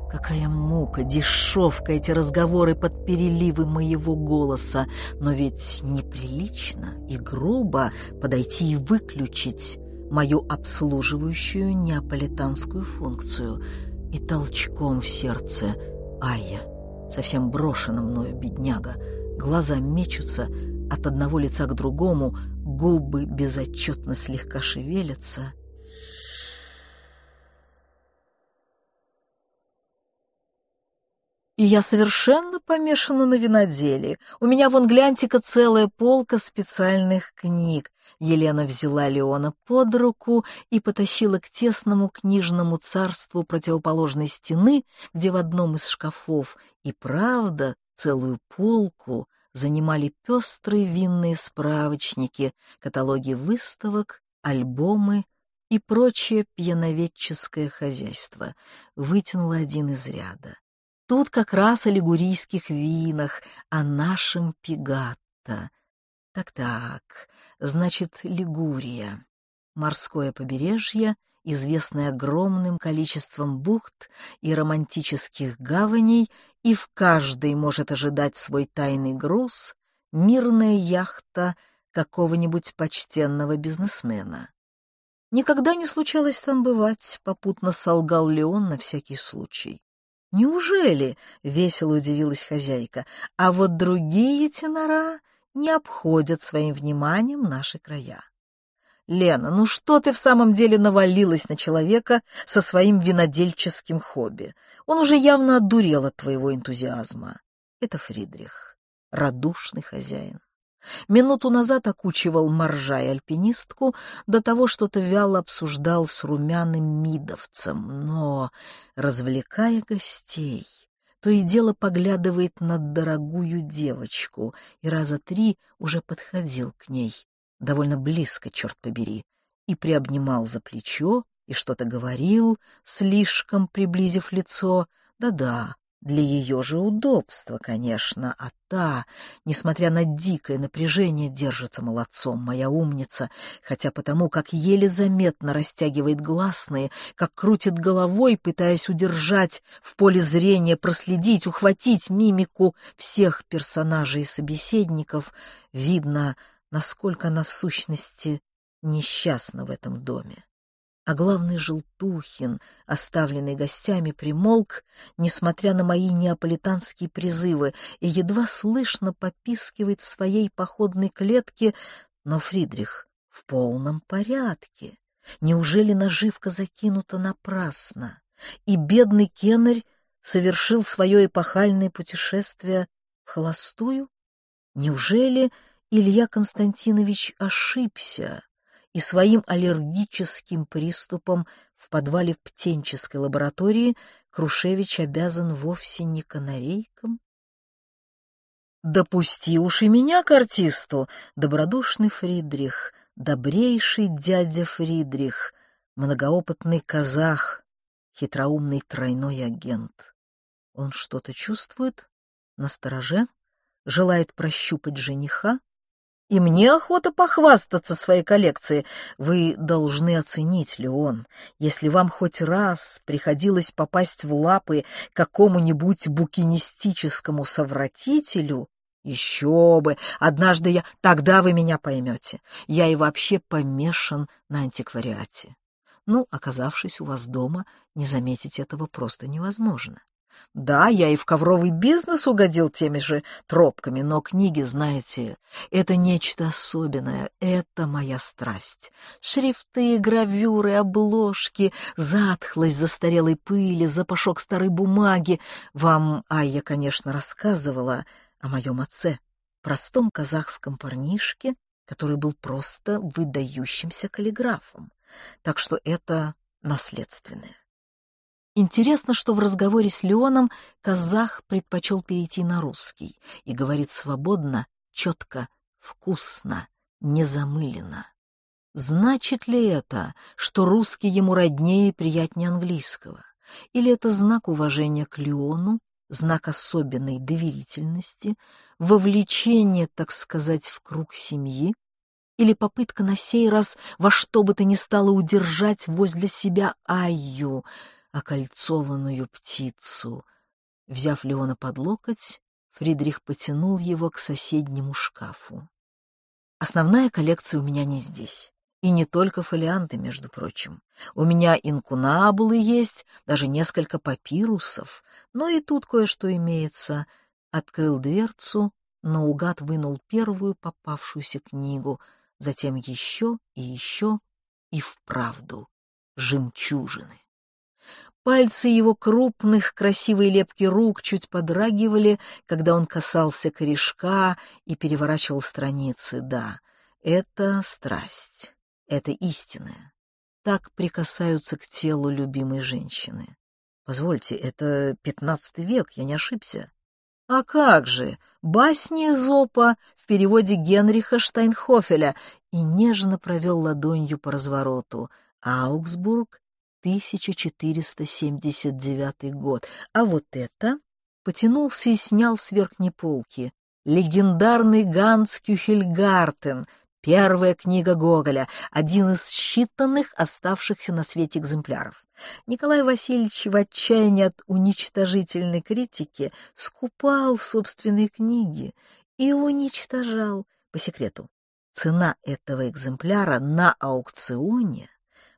Какая мука, дешевка эти разговоры под переливы моего голоса. Но ведь неприлично и грубо подойти и выключить мою обслуживающую неаполитанскую функцию. И толчком в сердце Айя, совсем брошена мною бедняга, глаза мечутся от одного лица к другому, губы безотчетно слегка шевелятся. И я совершенно помешана на виноделии. У меня вон, гляньте-ка, целая полка специальных книг. Елена взяла Леона под руку и потащила к тесному книжному царству противоположной стены, где в одном из шкафов и правда целую полку занимали пестрые винные справочники, каталоги выставок, альбомы и прочее пьяноведческое хозяйство. Вытянула один из ряда. Тут как раз о лигурийских винах, о нашем пигатто. Так-так, значит, Лигурия. Морское побережье, известное огромным количеством бухт и романтических гаваней, и в каждой может ожидать свой тайный груз мирная яхта какого-нибудь почтенного бизнесмена. Никогда не случалось там бывать, попутно солгал Леон на всякий случай. «Неужели?» — весело удивилась хозяйка. «А вот другие тенора не обходят своим вниманием наши края. Лена, ну что ты в самом деле навалилась на человека со своим винодельческим хобби? Он уже явно отдурел от твоего энтузиазма. Это Фридрих, радушный хозяин. Минуту назад окучивал моржа и альпинистку, до того что-то вяло обсуждал с румяным мидовцем, но, развлекая гостей, то и дело поглядывает на дорогую девочку и раза три уже подходил к ней, довольно близко, черт побери, и приобнимал за плечо, и что-то говорил, слишком приблизив лицо. Да-да, для ее же удобства, конечно, а та, несмотря на дикое напряжение, держится молодцом, моя умница, хотя потому, как еле заметно растягивает гласные, как крутит головой, пытаясь удержать в поле зрения, проследить, ухватить мимику всех персонажей и собеседников, видно, насколько она в сущности несчастна в этом доме а главный Желтухин, оставленный гостями, примолк, несмотря на мои неаполитанские призывы, и едва слышно попискивает в своей походной клетке, но Фридрих в полном порядке. Неужели наживка закинута напрасно, и бедный Кеннерь совершил свое эпохальное путешествие в холостую? Неужели Илья Константинович ошибся? и своим аллергическим приступом в подвале в птенческой лаборатории Крушевич обязан вовсе не канарейкам? «Допусти уж и меня к артисту!» Добродушный Фридрих, добрейший дядя Фридрих, многоопытный казах, хитроумный тройной агент. Он что-то чувствует? Настороже? Желает прощупать жениха? И мне охота похвастаться своей коллекцией. Вы должны оценить, Леон, если вам хоть раз приходилось попасть в лапы какому-нибудь букинистическому совратителю, еще бы, однажды я... Тогда вы меня поймете. Я и вообще помешан на антиквариате. Ну, оказавшись у вас дома, не заметить этого просто невозможно. Да, я и в ковровый бизнес угодил теми же тропками, но книги, знаете, это нечто особенное, это моя страсть. Шрифты, гравюры, обложки, затхлость застарелой пыли, запашок старой бумаги. Вам Айя, конечно, рассказывала о моем отце, простом казахском парнишке, который был просто выдающимся каллиграфом. Так что это наследственное. Интересно, что в разговоре с Леоном казах предпочел перейти на русский и говорит свободно, четко, вкусно, незамыленно. Значит ли это, что русский ему роднее и приятнее английского? Или это знак уважения к Леону, знак особенной доверительности, вовлечение, так сказать, в круг семьи? Или попытка на сей раз во что бы то ни стало удержать возле себя Айю — окольцованную птицу. Взяв Леона под локоть, Фридрих потянул его к соседнему шкафу. Основная коллекция у меня не здесь. И не только фолианты, между прочим. У меня инкунабулы есть, даже несколько папирусов, но и тут кое-что имеется. Открыл дверцу, наугад вынул первую попавшуюся книгу, затем еще и еще, и вправду жемчужины. Пальцы его крупных, красивой лепки рук чуть подрагивали, когда он касался корешка и переворачивал страницы. Да, это страсть, это истинная. Так прикасаются к телу любимой женщины. Позвольте, это пятнадцатый век, я не ошибся. А как же, басни Зопа в переводе Генриха Штайнхофеля и нежно провел ладонью по развороту. Аугсбург, 1479 год. А вот это потянулся и снял с верхней полки. Легендарный Ганс Кюхельгартен, первая книга Гоголя, один из считанных оставшихся на свете экземпляров. Николай Васильевич в отчаянии от уничтожительной критики скупал собственные книги и уничтожал. По секрету, цена этого экземпляра на аукционе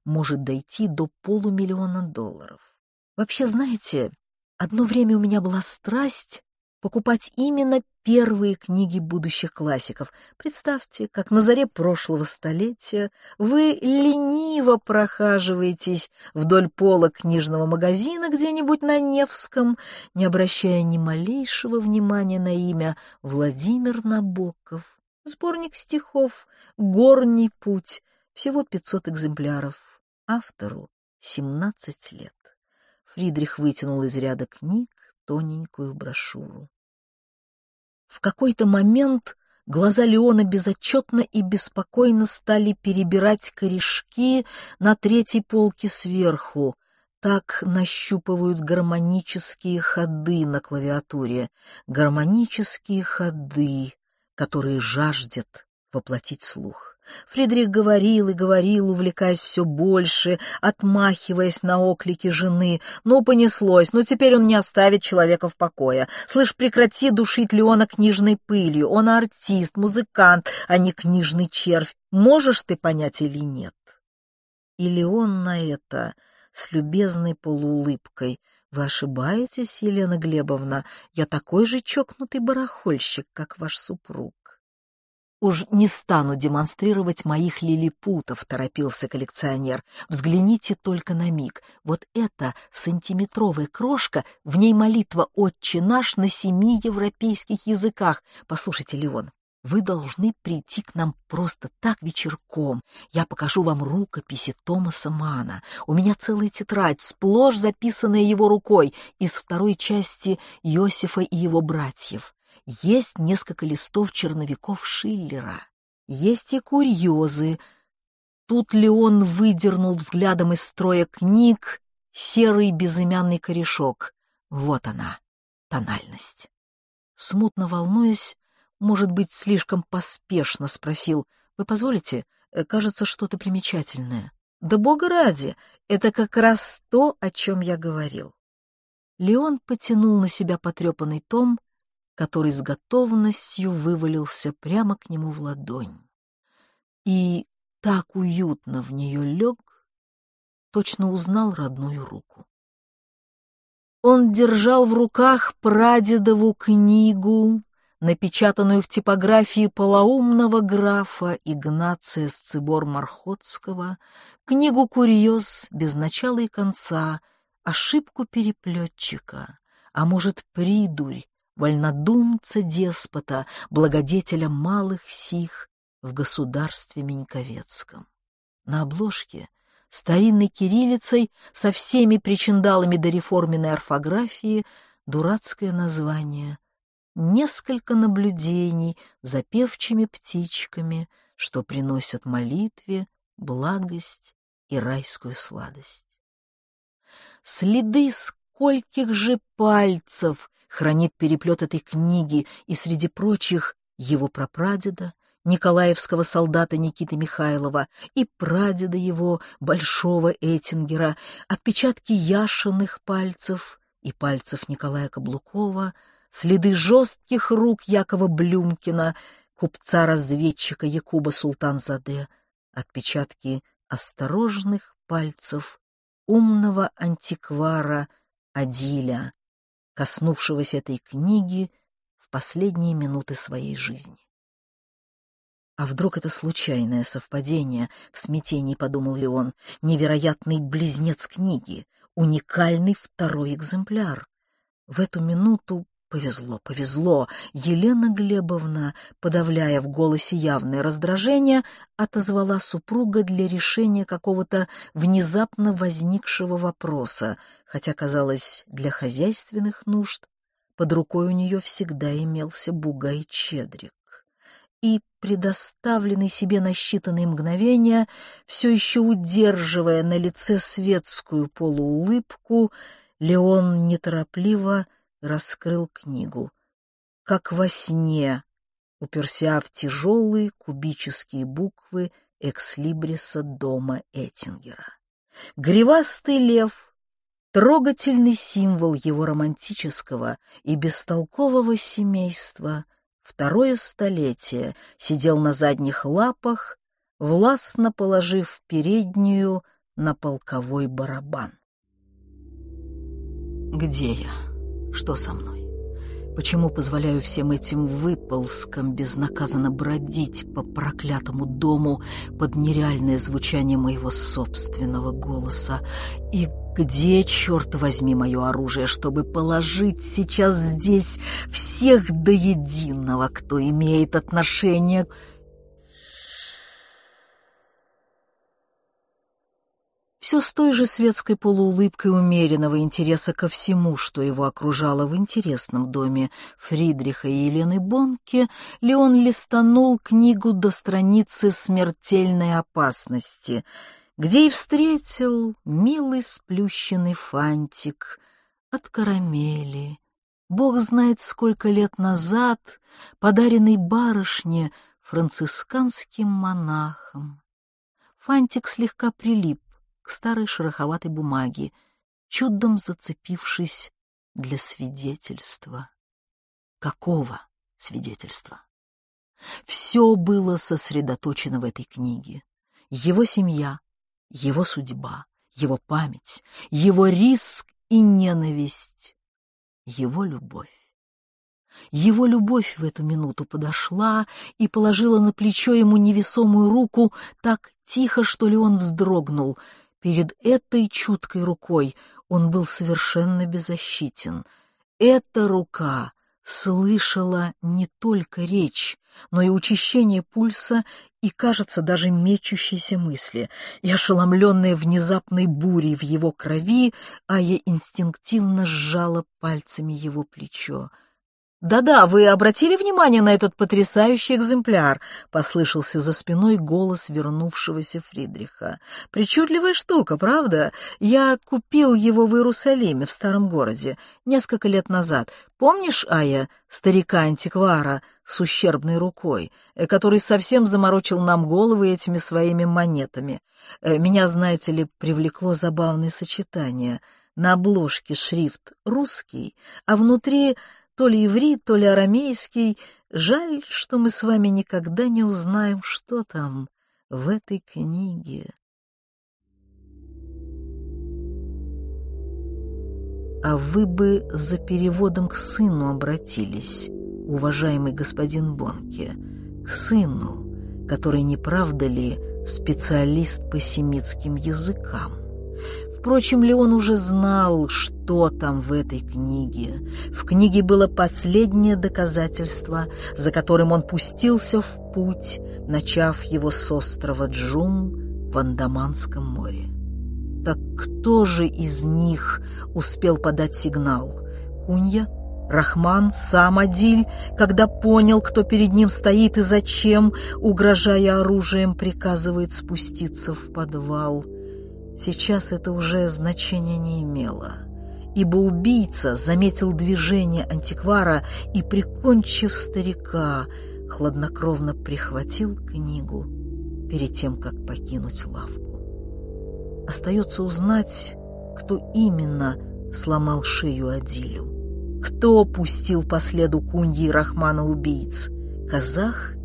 может дойти до полумиллиона долларов. Вообще, знаете, одно время у меня была страсть покупать именно первые книги будущих классиков. Представьте, как на заре прошлого столетия вы лениво прохаживаетесь вдоль пола книжного магазина где-нибудь на Невском, не обращая ни малейшего внимания на имя Владимир Набоков. Сборник стихов «Горний путь», всего 500 экземпляров. Автору 17 лет. Фридрих вытянул из ряда книг тоненькую брошюру. В какой-то момент глаза Леона безотчетно и беспокойно стали перебирать корешки на третьей полке сверху. Так нащупывают гармонические ходы на клавиатуре. Гармонические ходы, которые жаждет воплотить слух. Фридрих говорил и говорил, увлекаясь все больше, отмахиваясь на оклики жены. «Ну, понеслось, ну теперь он не оставит человека в покое. Слышь, прекрати душить Леона книжной пылью. Он артист, музыкант, а не книжный червь. Можешь ты понять или нет?» И Леон на это с любезной полуулыбкой. «Вы ошибаетесь, Елена Глебовна, я такой же чокнутый барахольщик, как ваш супруг». «Уж не стану демонстрировать моих лилипутов», — торопился коллекционер. «Взгляните только на миг. Вот эта сантиметровая крошка, в ней молитва «Отче наш» на семи европейских языках. Послушайте, Леон, вы должны прийти к нам просто так вечерком. Я покажу вам рукописи Томаса Мана. У меня целая тетрадь, сплошь записанная его рукой, из второй части Иосифа и его братьев. Есть несколько листов черновиков Шиллера. Есть и курьезы. Тут Леон выдернул взглядом из строя книг серый безымянный корешок. Вот она, тональность. Смутно волнуясь, может быть, слишком поспешно спросил, «Вы позволите? Э, кажется, что-то примечательное». «Да бога ради! Это как раз то, о чем я говорил». Леон потянул на себя потрепанный том, который с готовностью вывалился прямо к нему в ладонь. И так уютно в нее лег, точно узнал родную руку. Он держал в руках прадедову книгу, напечатанную в типографии полоумного графа Игнация Сцибор-Мархотского, книгу-курьез без начала и конца, ошибку переплетчика, а может, придурь, вольнодумца-деспота, благодетеля малых сих в государстве Меньковецком. На обложке старинной кириллицей со всеми причиндалами до реформенной орфографии дурацкое название «Несколько наблюдений за певчими птичками, что приносят молитве благость и райскую сладость». Следы скольких же пальцев хранит переплет этой книги и среди прочих его прапрадеда, николаевского солдата Никиты Михайлова и прадеда его, Большого Эттингера, отпечатки Яшиных пальцев и пальцев Николая Каблукова, следы жестких рук Якова Блюмкина, купца-разведчика Якуба Султанзаде, отпечатки осторожных пальцев умного антиквара Адиля, коснувшегося этой книги в последние минуты своей жизни. А вдруг это случайное совпадение, в смятении подумал Леон, невероятный близнец книги, уникальный второй экземпляр. В эту минуту Повезло, повезло. Елена Глебовна, подавляя в голосе явное раздражение, отозвала супруга для решения какого-то внезапно возникшего вопроса, хотя, казалось, для хозяйственных нужд под рукой у нее всегда имелся бугай-чедрик. И, предоставленный себе на считанные мгновения, все еще удерживая на лице светскую полуулыбку, Леон неторопливо раскрыл книгу. Как во сне, уперся в тяжелые кубические буквы экслибриса дома Эттингера. Гривастый лев, трогательный символ его романтического и бестолкового семейства, второе столетие сидел на задних лапах, властно положив переднюю на полковой барабан. «Где я?» Что со мной? Почему позволяю всем этим выползкам безнаказанно бродить по проклятому дому под нереальное звучание моего собственного голоса? И где, черт возьми, мое оружие, чтобы положить сейчас здесь всех до единого, кто имеет отношение к все с той же светской полуулыбкой умеренного интереса ко всему, что его окружало в интересном доме Фридриха и Елены Бонке, Леон листанул книгу до страницы «Смертельной опасности», где и встретил милый сплющенный фантик от карамели. Бог знает, сколько лет назад, подаренный барышне францисканским монахом. Фантик слегка прилип к старой шероховатой бумаге, чудом зацепившись для свидетельства. Какого свидетельства? Все было сосредоточено в этой книге. Его семья, его судьба, его память, его риск и ненависть, его любовь. Его любовь в эту минуту подошла и положила на плечо ему невесомую руку так тихо, что ли он вздрогнул — Перед этой чуткой рукой он был совершенно беззащитен. Эта рука слышала не только речь, но и учащение пульса и, кажется, даже мечущиеся мысли. И ошеломленная внезапной бурей в его крови, Ая инстинктивно сжала пальцами его плечо — «Да-да, вы обратили внимание на этот потрясающий экземпляр?» — послышался за спиной голос вернувшегося Фридриха. «Причудливая штука, правда? Я купил его в Иерусалиме, в старом городе, несколько лет назад. Помнишь, Ая, старика-антиквара с ущербной рукой, э, который совсем заморочил нам головы этими своими монетами? Э, меня, знаете ли, привлекло забавное сочетание». На обложке шрифт русский, а внутри то ли иврит, то ли арамейский. Жаль, что мы с вами никогда не узнаем, что там в этой книге. А вы бы за переводом к сыну обратились, уважаемый господин Бонке, к сыну, который, не правда ли, специалист по семитским языкам. Впрочем, Леон уже знал, что там в этой книге. В книге было последнее доказательство, за которым он пустился в путь, начав его с острова Джум в Андаманском море. Так кто же из них успел подать сигнал? Кунья? Рахман, сам Адиль, когда понял, кто перед ним стоит и зачем, угрожая оружием, приказывает спуститься в подвал — Сейчас это уже значения не имело, ибо убийца заметил движение антиквара и, прикончив старика, хладнокровно прихватил книгу перед тем, как покинуть лавку. Остается узнать, кто именно сломал шею Адилю. Кто пустил по следу Куньи Рахмана убийц? Казах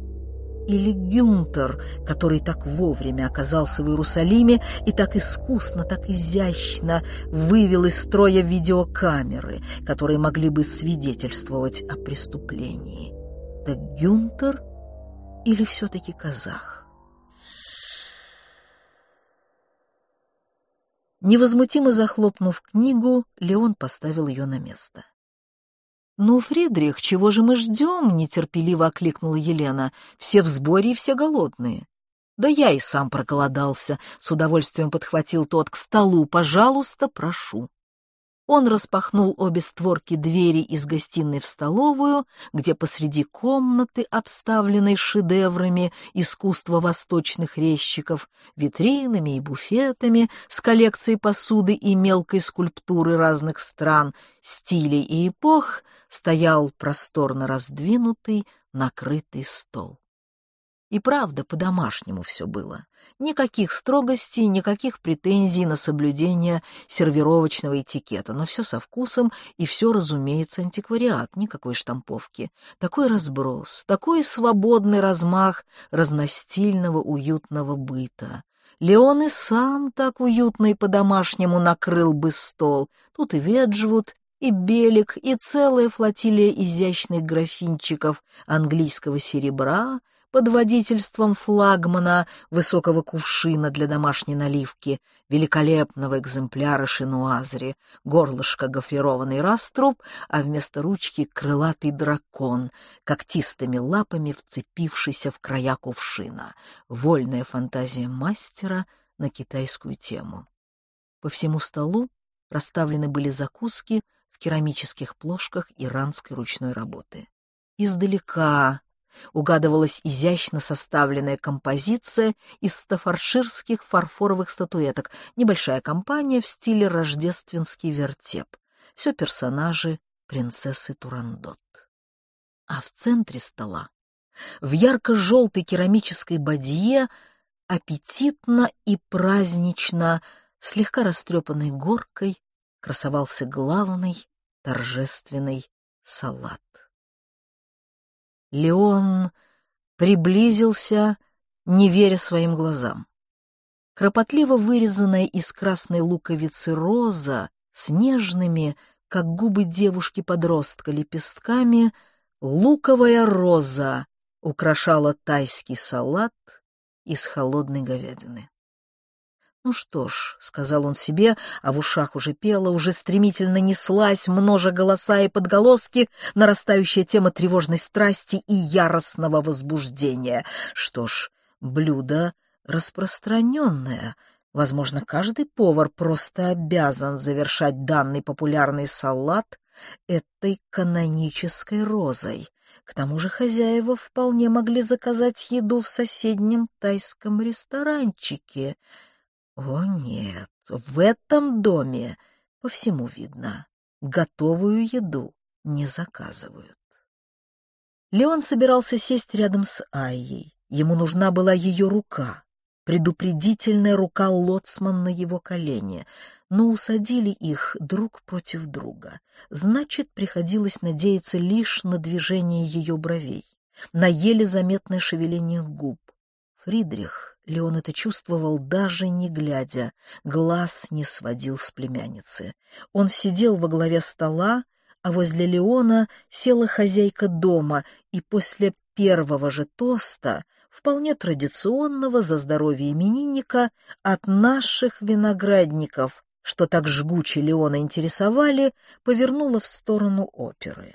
или Гюнтер, который так вовремя оказался в Иерусалиме и так искусно, так изящно вывел из строя видеокамеры, которые могли бы свидетельствовать о преступлении. Так Гюнтер или все-таки казах? Невозмутимо захлопнув книгу, Леон поставил ее на место. «Ну, Фридрих, чего же мы ждем?» — нетерпеливо окликнула Елена. «Все в сборе и все голодные». «Да я и сам проголодался», — с удовольствием подхватил тот к столу. «Пожалуйста, прошу». Он распахнул обе створки двери из гостиной в столовую, где посреди комнаты, обставленной шедеврами искусства восточных резчиков, витринами и буфетами с коллекцией посуды и мелкой скульптуры разных стран, стилей и эпох, стоял просторно раздвинутый, накрытый стол. И правда, по-домашнему все было. Никаких строгостей, никаких претензий на соблюдение сервировочного этикета, но все со вкусом и все, разумеется, антиквариат, никакой штамповки. Такой разброс, такой свободный размах разностильного уютного быта. Леон и сам так уютно и по-домашнему накрыл бы стол. Тут и Веджвуд, и Белик, и целая флотилия изящных графинчиков английского серебра под водительством флагмана высокого кувшина для домашней наливки, великолепного экземпляра шинуазри, горлышко гофрированный раструб, а вместо ручки крылатый дракон, когтистыми лапами вцепившийся в края кувшина. Вольная фантазия мастера на китайскую тему. По всему столу расставлены были закуски, в керамических плошках иранской ручной работы. Издалека угадывалась изящно составленная композиция из стафарширских фарфоровых статуэток, небольшая компания в стиле рождественский вертеп. Все персонажи принцессы Турандот. А в центре стола, в ярко-желтой керамической бадье, аппетитно и празднично, слегка растрепанной горкой, красовался главный торжественный салат. Леон приблизился, не веря своим глазам. Кропотливо вырезанная из красной луковицы роза с нежными, как губы девушки-подростка, лепестками, луковая роза украшала тайский салат из холодной говядины. «Ну что ж», — сказал он себе, а в ушах уже пело, уже стремительно неслась, множа голоса и подголоски, нарастающая тема тревожной страсти и яростного возбуждения. Что ж, блюдо распространенное. Возможно, каждый повар просто обязан завершать данный популярный салат этой канонической розой. К тому же хозяева вполне могли заказать еду в соседнем тайском ресторанчике — о нет, в этом доме по всему видно, готовую еду не заказывают. Леон собирался сесть рядом с Айей. Ему нужна была ее рука, предупредительная рука лоцман на его колене, но усадили их друг против друга. Значит, приходилось надеяться лишь на движение ее бровей, на еле заметное шевеление губ. Фридрих Леон это чувствовал даже не глядя, глаз не сводил с племянницы. Он сидел во главе стола, а возле Леона села хозяйка дома, и после первого же тоста, вполне традиционного за здоровье именинника, от наших виноградников, что так жгуче Леона интересовали, повернула в сторону оперы.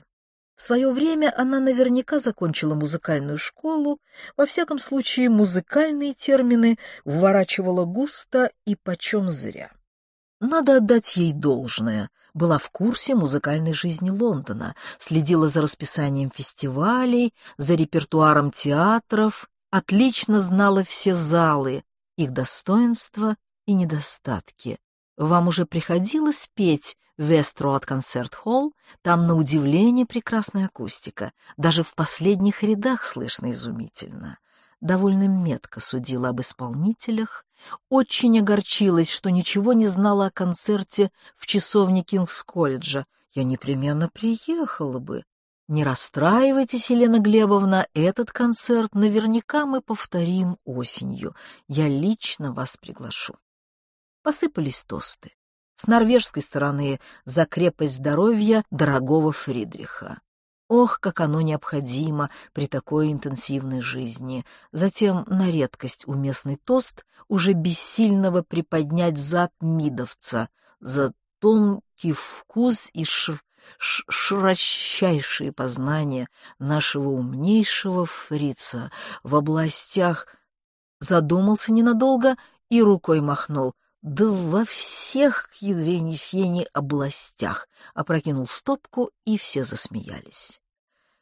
В свое время она наверняка закончила музыкальную школу, во всяком случае музыкальные термины вворачивала густо и почем зря. Надо отдать ей должное. Была в курсе музыкальной жизни Лондона, следила за расписанием фестивалей, за репертуаром театров, отлично знала все залы, их достоинства и недостатки. Вам уже приходилось петь Вестроуд концерт-холл, там на удивление прекрасная акустика, даже в последних рядах слышно изумительно. Довольно метко судила об исполнителях, очень огорчилась, что ничего не знала о концерте в часовне Кингс-колледжа. Я непременно приехала бы. Не расстраивайтесь, Елена Глебовна, этот концерт наверняка мы повторим осенью. Я лично вас приглашу. Посыпались тосты с норвежской стороны за крепость здоровья дорогого Фридриха. Ох, как оно необходимо при такой интенсивной жизни. Затем на редкость уместный тост уже бессильного приподнять зад мидовца за тонкий вкус и широчайшие познания нашего умнейшего фрица в областях задумался ненадолго и рукой махнул — да во всех ядрени областях, опрокинул стопку, и все засмеялись.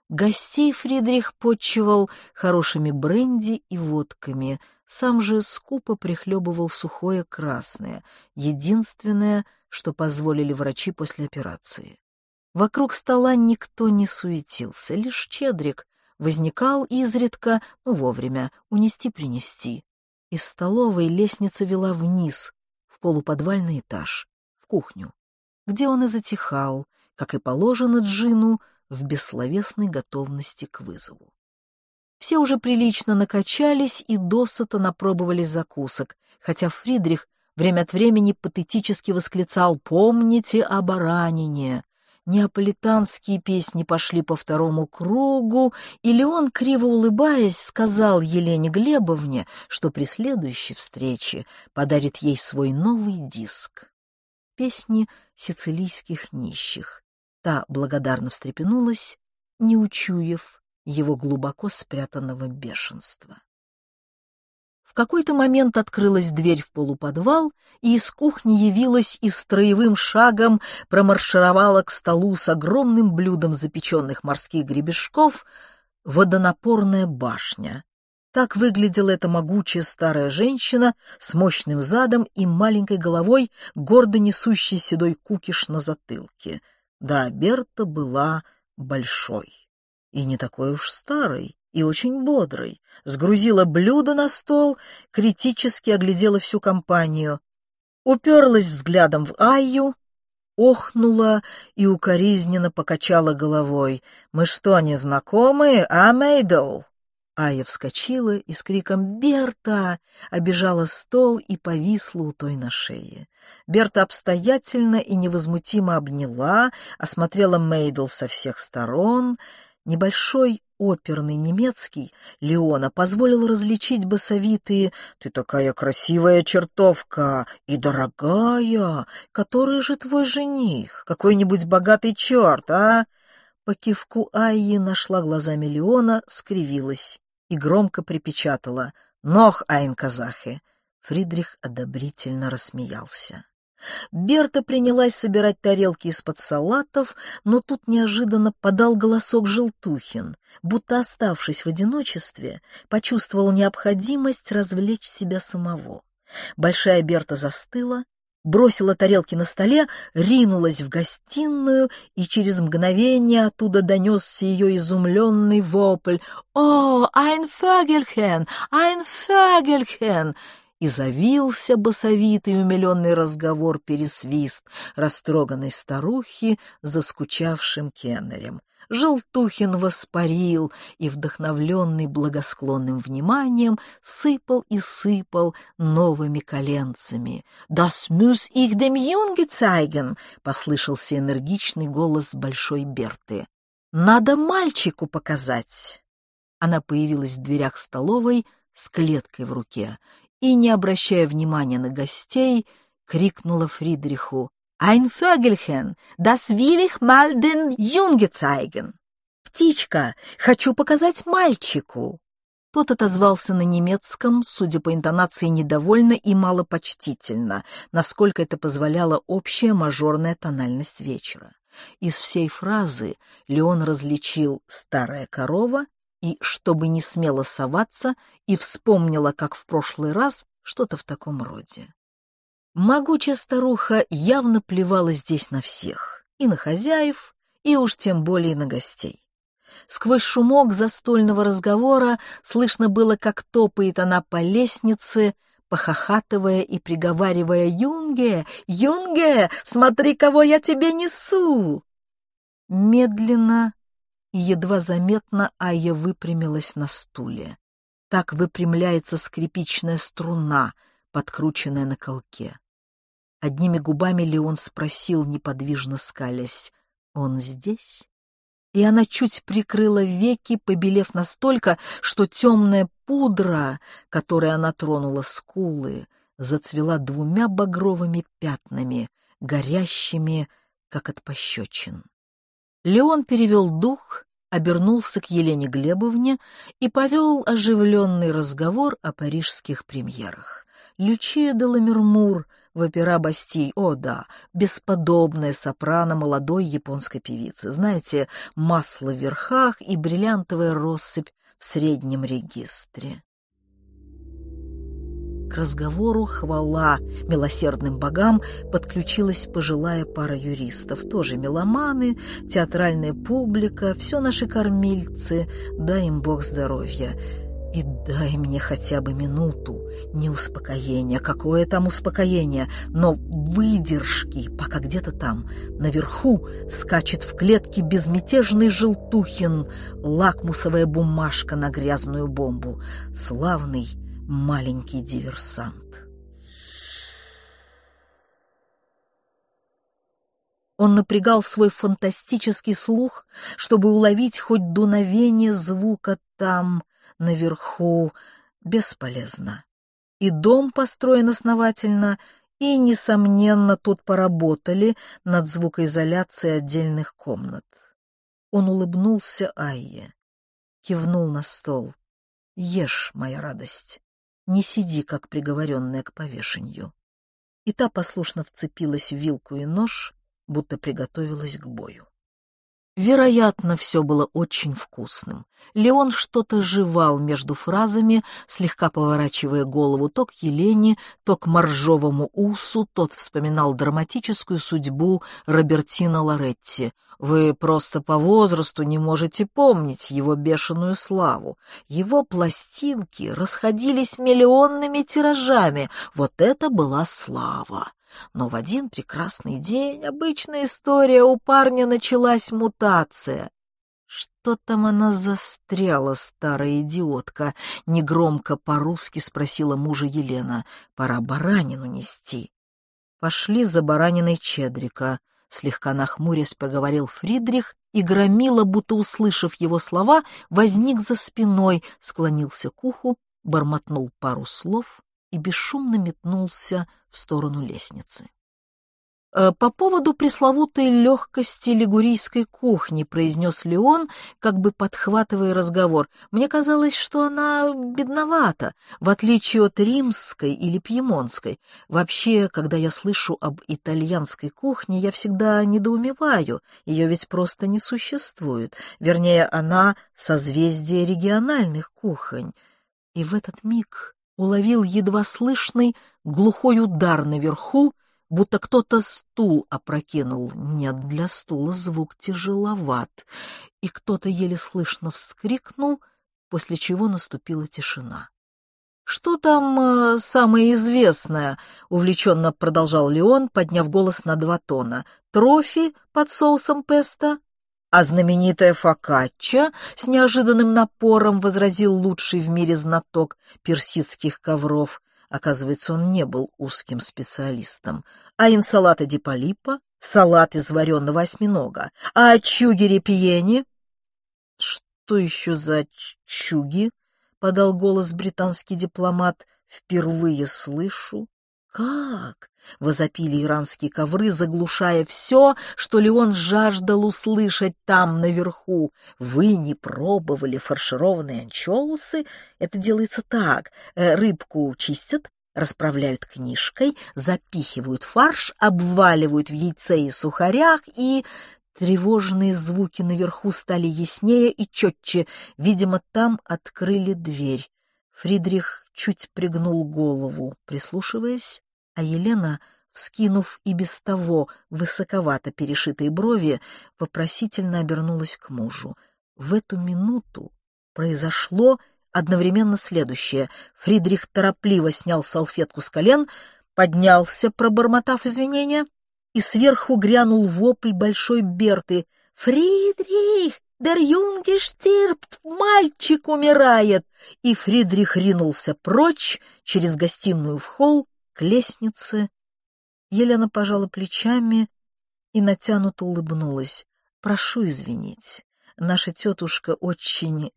Гостей Фридрих почивал хорошими бренди и водками, сам же скупо прихлебывал сухое красное, единственное, что позволили врачи после операции. Вокруг стола никто не суетился, лишь Чедрик возникал изредка, ну, вовремя, унести-принести. Из столовой лестница вела вниз, полуподвальный этаж, в кухню, где он и затихал, как и положено Джину, в бессловесной готовности к вызову. Все уже прилично накачались и досыта напробовались закусок, хотя Фридрих время от времени патетически восклицал «Помните о баранине!». Неаполитанские песни пошли по второму кругу, и Леон, криво улыбаясь, сказал Елене Глебовне, что при следующей встрече подарит ей свой новый диск. Песни сицилийских нищих. Та благодарно встрепенулась, не учуяв его глубоко спрятанного бешенства. Какой-то момент открылась дверь в полуподвал, и из кухни явилась и строевым шагом промаршировала к столу с огромным блюдом запеченных морских гребешков водонапорная башня. Так выглядела эта могучая старая женщина с мощным задом и маленькой головой, гордо несущей седой кукиш на затылке. Да, Берта была большой и не такой уж старый, и очень бодрый, сгрузила блюдо на стол, критически оглядела всю компанию, уперлась взглядом в Айю, охнула и укоризненно покачала головой. «Мы что, не знакомы, а, Мейдл?» Ая вскочила и с криком «Берта!» обижала стол и повисла у той на шее. Берта обстоятельно и невозмутимо обняла, осмотрела Мейдл со всех сторон — Небольшой оперный немецкий Леона позволил различить басовитые «Ты такая красивая чертовка и дорогая! Который же твой жених? Какой-нибудь богатый черт, а?» По кивку Айи нашла глазами Леона, скривилась и громко припечатала «Нох, айн казахе!» Фридрих одобрительно рассмеялся. Берта принялась собирать тарелки из-под салатов, но тут неожиданно подал голосок Желтухин, будто, оставшись в одиночестве, почувствовал необходимость развлечь себя самого. Большая Берта застыла, бросила тарелки на столе, ринулась в гостиную, и через мгновение оттуда донесся ее изумленный вопль «О, ein Фагельхен! Ein Фагельхен!» И завился басовитый умиленный разговор пересвист растроганной старухи за скучавшим кеннерем. Желтухин воспарил и, вдохновленный благосклонным вниманием, сыпал и сыпал новыми коленцами. «Das muss ich dem Junge zeigen!» — послышался энергичный голос Большой Берты. «Надо мальчику показать!» Она появилась в дверях столовой с клеткой в руке и, не обращая внимания на гостей, крикнула Фридриху «Ein Vögelchen, das will ich mal den Junge zeigen!» «Птичка, хочу показать мальчику!» Тот отозвался на немецком, судя по интонации, недовольно и малопочтительно, насколько это позволяла общая мажорная тональность вечера. Из всей фразы Леон различил «старая корова» и, чтобы не смело соваться, и вспомнила, как в прошлый раз, что-то в таком роде. Могучая старуха явно плевала здесь на всех, и на хозяев, и уж тем более на гостей. Сквозь шумок застольного разговора слышно было, как топает она по лестнице, похохатывая и приговаривая «Юнге! Юнге! Смотри, кого я тебе несу!» Медленно и едва заметно Айя выпрямилась на стуле. Так выпрямляется скрипичная струна, подкрученная на колке. Одними губами Леон спросил, неподвижно скалясь, «Он здесь?» И она чуть прикрыла веки, побелев настолько, что темная пудра, которой она тронула скулы, зацвела двумя багровыми пятнами, горящими, как от пощечин. Леон перевел дух обернулся к Елене Глебовне и повел оживленный разговор о парижских премьерах. Лючия де Ламермур в опера Бастий, о да, бесподобная сопрано молодой японской певицы. Знаете, масло в верхах и бриллиантовая россыпь в среднем регистре. К разговору хвала. Милосердным богам подключилась пожилая пара юристов, тоже меломаны, театральная публика, все наши кормильцы, дай им бог здоровья. И дай мне хотя бы минуту, не успокоения, какое там успокоение, но выдержки, пока где-то там, наверху, скачет в клетке безмятежный желтухин, лакмусовая бумажка на грязную бомбу, славный маленький диверсант. Он напрягал свой фантастический слух, чтобы уловить хоть дуновение звука там, наверху. Бесполезно. И дом построен основательно, и, несомненно, тут поработали над звукоизоляцией отдельных комнат. Он улыбнулся Айе, кивнул на стол. «Ешь, моя радость, не сиди, как приговоренная к повешению». И та послушно вцепилась в вилку и нож, будто приготовилась к бою. Вероятно, все было очень вкусным. Леон что-то жевал между фразами, слегка поворачивая голову то к Елене, то к моржовому усу, тот вспоминал драматическую судьбу Робертина Лоретти. Вы просто по возрасту не можете помнить его бешеную славу. Его пластинки расходились миллионными тиражами. Вот это была слава. Но в один прекрасный день, обычная история, у парня началась мутация. «Что там она застряла, старая идиотка?» — негромко по-русски спросила мужа Елена. «Пора баранину нести». «Пошли за бараниной Чедрика», — слегка нахмурясь проговорил Фридрих, и громила, будто услышав его слова, возник за спиной, склонился к уху, бормотнул пару слов и бесшумно метнулся в сторону лестницы. «Э, «По поводу пресловутой легкости лигурийской кухни», — произнес Леон, как бы подхватывая разговор. «Мне казалось, что она бедновата, в отличие от римской или пьемонской. Вообще, когда я слышу об итальянской кухне, я всегда недоумеваю, ее ведь просто не существует. Вернее, она — созвездие региональных кухонь». И в этот миг уловил едва слышный глухой удар наверху, будто кто-то стул опрокинул. Нет, для стула звук тяжеловат, и кто-то еле слышно вскрикнул, после чего наступила тишина. «Что там э, самое известное?» — увлеченно продолжал Леон, подняв голос на два тона. «Трофи под соусом песто?» А знаменитая фокачча с неожиданным напором возразил лучший в мире знаток персидских ковров. Оказывается, он не был узким специалистом. А инсалата диполипа, салат из вареного осьминога, а чуги репиени? Что еще за чуги? — подал голос британский дипломат. «Впервые слышу». «Как?» — возопили иранские ковры, заглушая все, что Леон жаждал услышать там, наверху. «Вы не пробовали фаршированные анчоусы? Это делается так. Э, рыбку чистят, расправляют книжкой, запихивают фарш, обваливают в яйце и сухарях и... Тревожные звуки наверху стали яснее и четче. Видимо, там открыли дверь. Фридрих чуть пригнул голову, прислушиваясь, а Елена, вскинув и без того высоковато перешитые брови, вопросительно обернулась к мужу. В эту минуту произошло одновременно следующее. Фридрих торопливо снял салфетку с колен, поднялся, пробормотав извинения, и сверху грянул вопль большой Берты. «Фридрих! Дер Юнге! Мальчик умирает!» И Фридрих ринулся прочь через гостиную в холл к лестнице. Елена пожала плечами и натянуто улыбнулась. «Прошу извинить. Наша тетушка очень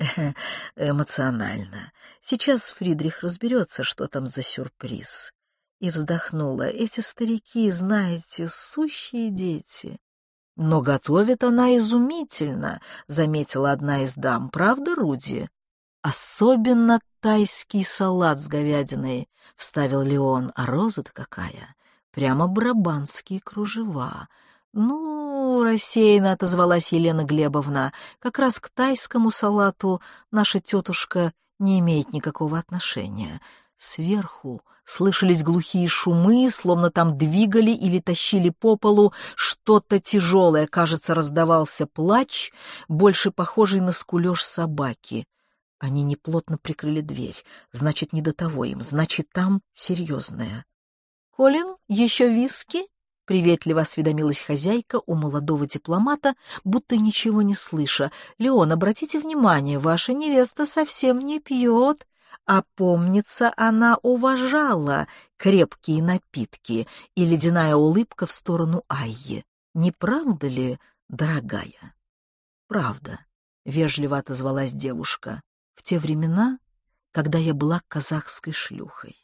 эмоциональна. Сейчас Фридрих разберется, что там за сюрприз». И вздохнула. «Эти старики, знаете, сущие дети». «Но готовит она изумительно», — заметила одна из дам. «Правда, Руди?» «Особенно тайский салат с говядиной», — вставил Леон. «А роза-то какая! Прямо брабанские кружева». «Ну, — рассеянно отозвалась Елена Глебовна, — как раз к тайскому салату наша тетушка не имеет никакого отношения. Сверху слышались глухие шумы, словно там двигали или тащили по полу что-то тяжелое. Кажется, раздавался плач, больше похожий на скулеж собаки. Они неплотно прикрыли дверь. Значит, не до того им. Значит, там серьезное. «Колин, еще виски?» — приветливо осведомилась хозяйка у молодого дипломата, будто ничего не слыша. «Леон, обратите внимание, ваша невеста совсем не пьет». А помнится, она уважала крепкие напитки, и ледяная улыбка в сторону Айи. Не правда ли, дорогая? Правда, вежливо отозвалась девушка. В те времена, когда я была казахской шлюхой.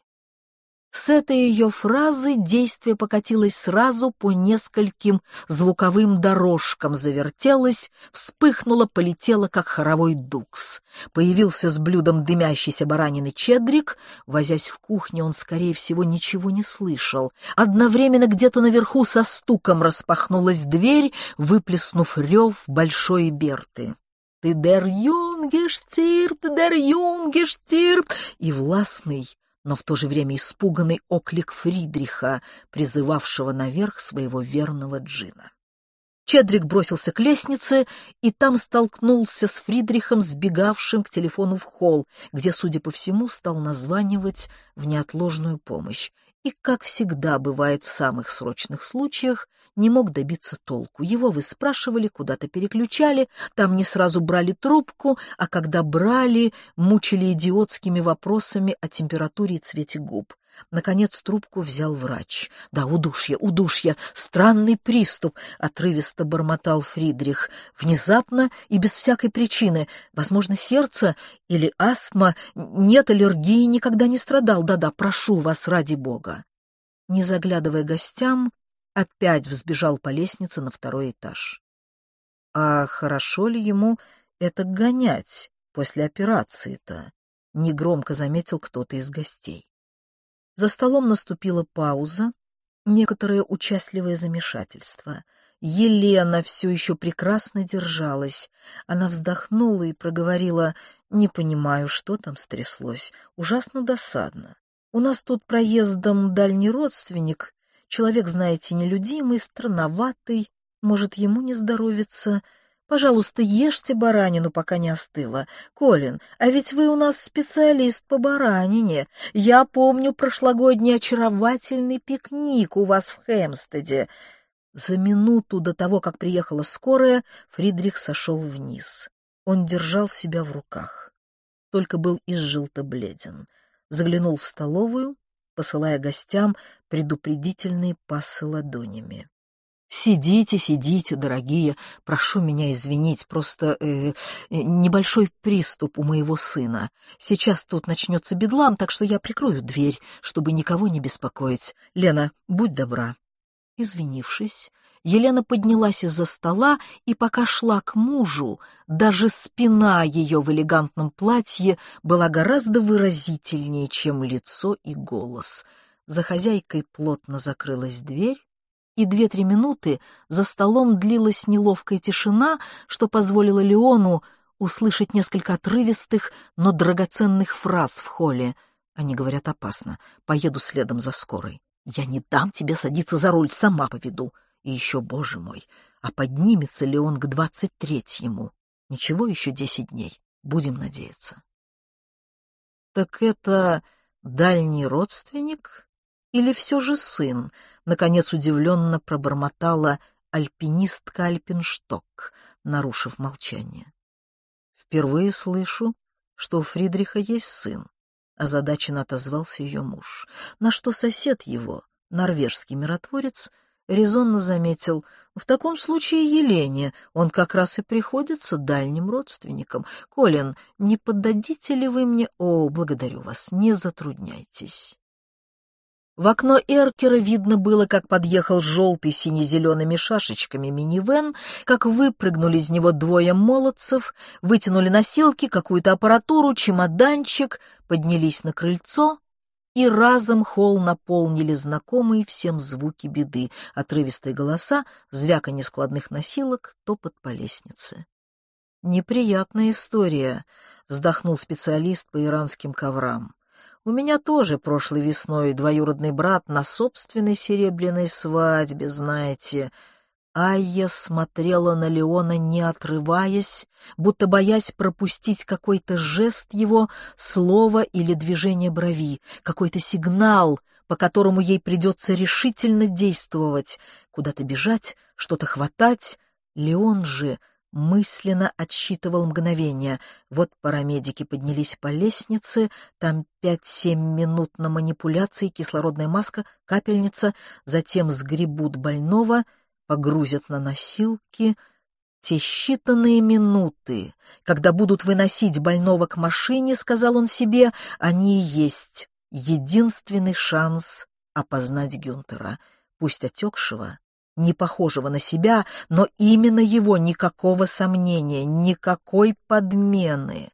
С этой ее фразы действие покатилось сразу по нескольким звуковым дорожкам, завертелось, вспыхнуло, полетело, как хоровой дукс. Появился с блюдом дымящийся баранины чедрик. Возясь в кухне, он, скорее всего, ничего не слышал. Одновременно где-то наверху со стуком распахнулась дверь, выплеснув рев большой Берты. «Ты дер юнгештирп, дер юнгештирп!» И властный, но в то же время испуганный оклик Фридриха, призывавшего наверх своего верного джина. Чедрик бросился к лестнице и там столкнулся с Фридрихом, сбегавшим к телефону в холл, где, судя по всему, стал названивать в неотложную помощь и, как всегда бывает в самых срочных случаях, не мог добиться толку. Его выспрашивали, куда-то переключали, там не сразу брали трубку, а когда брали, мучили идиотскими вопросами о температуре и цвете губ. Наконец трубку взял врач. «Да, удушье, удушье, странный приступ», — отрывисто бормотал Фридрих. «Внезапно и без всякой причины. Возможно, сердце или астма. Нет аллергии, никогда не страдал. Да-да, прошу вас, ради бога». Не заглядывая гостям, опять взбежал по лестнице на второй этаж. А хорошо ли ему это гонять после операции-то? Негромко заметил кто-то из гостей. За столом наступила пауза, некоторое участливое замешательство. Елена все еще прекрасно держалась. Она вздохнула и проговорила, «Не понимаю, что там стряслось. Ужасно досадно. У нас тут проездом дальний родственник, человек, знаете, нелюдимый, странноватый, может, ему не здоровится». Пожалуйста, ешьте баранину, пока не остыла. Колин, а ведь вы у нас специалист по баранине. Я помню прошлогодний очаровательный пикник у вас в Хэмстеде. За минуту до того, как приехала скорая, Фридрих сошел вниз. Он держал себя в руках. Только был изжил-то бледен. Заглянул в столовую, посылая гостям предупредительные пассы ладонями. «Сидите, сидите, дорогие, прошу меня извинить, просто э, э, небольшой приступ у моего сына. Сейчас тут начнется бедлам, так что я прикрою дверь, чтобы никого не беспокоить. Лена, будь добра». Извинившись, Елена поднялась из-за стола и, пока шла к мужу, даже спина ее в элегантном платье была гораздо выразительнее, чем лицо и голос. За хозяйкой плотно закрылась дверь, и две-три минуты за столом длилась неловкая тишина, что позволило Леону услышать несколько отрывистых, но драгоценных фраз в холле. Они говорят опасно. Поеду следом за скорой. Я не дам тебе садиться за руль, сама поведу. И еще, боже мой, а поднимется ли он к двадцать третьему? Ничего, еще десять дней. Будем надеяться. Так это дальний родственник или все же сын? наконец удивленно пробормотала альпинистка Альпиншток, нарушив молчание. «Впервые слышу, что у Фридриха есть сын», — озадаченно отозвался ее муж, на что сосед его, норвежский миротворец, резонно заметил, в таком случае Елене он как раз и приходится дальним родственникам. Колин, не поддадите ли вы мне... О, благодарю вас, не затрудняйтесь. В окно Эркера видно было, как подъехал желтый сине-зелеными шашечками минивэн, как выпрыгнули из него двое молодцев, вытянули носилки, какую-то аппаратуру, чемоданчик, поднялись на крыльцо, и разом холл наполнили знакомые всем звуки беды, отрывистые голоса, звяканье складных носилок, топот по лестнице. «Неприятная история», — вздохнул специалист по иранским коврам. У меня тоже прошлой весной двоюродный брат на собственной серебряной свадьбе, знаете. Айя смотрела на Леона, не отрываясь, будто боясь пропустить какой-то жест его, слово или движение брови, какой-то сигнал, по которому ей придется решительно действовать, куда-то бежать, что-то хватать. Леон же мысленно отсчитывал мгновения. Вот парамедики поднялись по лестнице, там пять-семь минут на манипуляции, кислородная маска, капельница, затем сгребут больного, погрузят на носилки. Те считанные минуты, когда будут выносить больного к машине, сказал он себе, они и есть единственный шанс опознать Гюнтера, пусть отекшего, не похожего на себя, но именно его никакого сомнения, никакой подмены.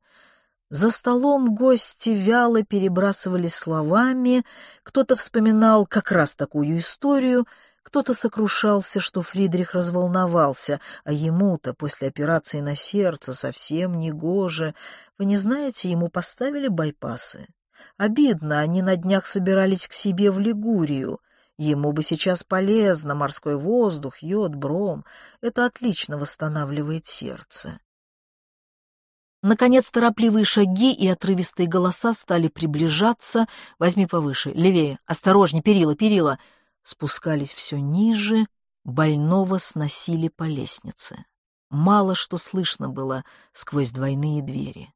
За столом гости вяло перебрасывались словами, кто-то вспоминал как раз такую историю, кто-то сокрушался, что Фридрих разволновался, а ему-то после операции на сердце совсем не гоже. Вы не знаете, ему поставили байпасы. Обидно, они на днях собирались к себе в Лигурию. Ему бы сейчас полезно морской воздух, йод, бром. Это отлично восстанавливает сердце. Наконец торопливые шаги и отрывистые голоса стали приближаться. Возьми повыше, левее, осторожней, перила, перила. Спускались все ниже, больного сносили по лестнице. Мало что слышно было сквозь двойные двери.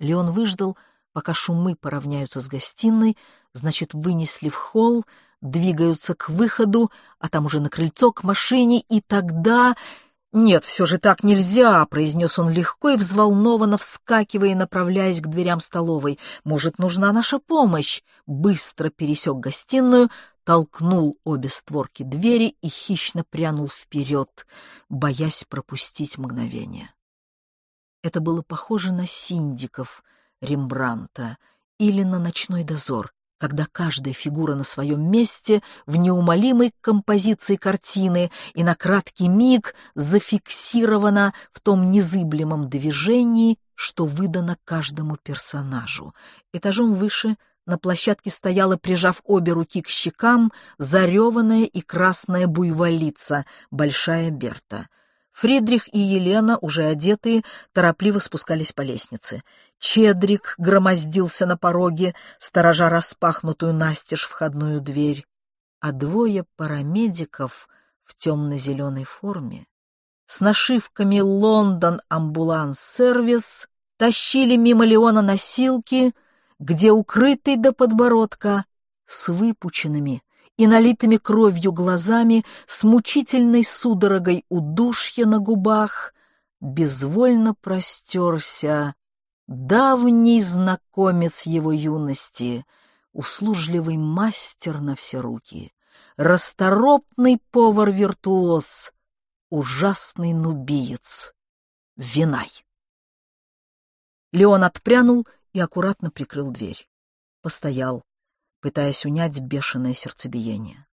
Леон выждал, пока шумы поравняются с гостиной, значит, вынесли в холл, двигаются к выходу, а там уже на крыльцо, к машине, и тогда... «Нет, все же так нельзя», — произнес он легко и взволнованно, вскакивая и направляясь к дверям столовой. «Может, нужна наша помощь?» Быстро пересек гостиную, толкнул обе створки двери и хищно прянул вперед, боясь пропустить мгновение. Это было похоже на синдиков Рембранта или на «Ночной дозор», когда каждая фигура на своем месте в неумолимой композиции картины и на краткий миг зафиксирована в том незыблемом движении, что выдано каждому персонажу. Этажом выше на площадке стояла, прижав обе руки к щекам, зареванная и красная буйволица, большая Берта. Фридрих и Елена, уже одетые, торопливо спускались по лестнице. Чедрик громоздился на пороге, сторожа распахнутую настежь входную дверь, а двое парамедиков в темно-зеленой форме с нашивками «Лондон Амбуланс-сервис» тащили мимо Леона носилки, где укрытый до подбородка, с выпученными и налитыми кровью глазами, с мучительной судорогой удушья на губах, безвольно простерся давний знакомец его юности, услужливый мастер на все руки, расторопный повар-виртуоз, ужасный нубиец, Винай. Леон отпрянул и аккуратно прикрыл дверь. Постоял, пытаясь унять бешеное сердцебиение.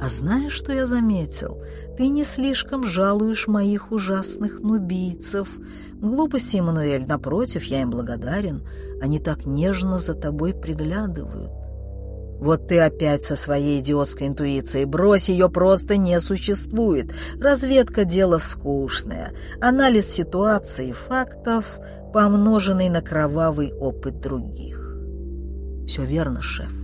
А знаешь, что я заметил? Ты не слишком жалуешь моих ужасных нубийцев. Глупости, Эммануэль, напротив, я им благодарен. Они так нежно за тобой приглядывают. Вот ты опять со своей идиотской интуицией. Брось, ее просто не существует. Разведка — дело скучное. Анализ ситуации и фактов, помноженный на кровавый опыт других. Все верно, шеф.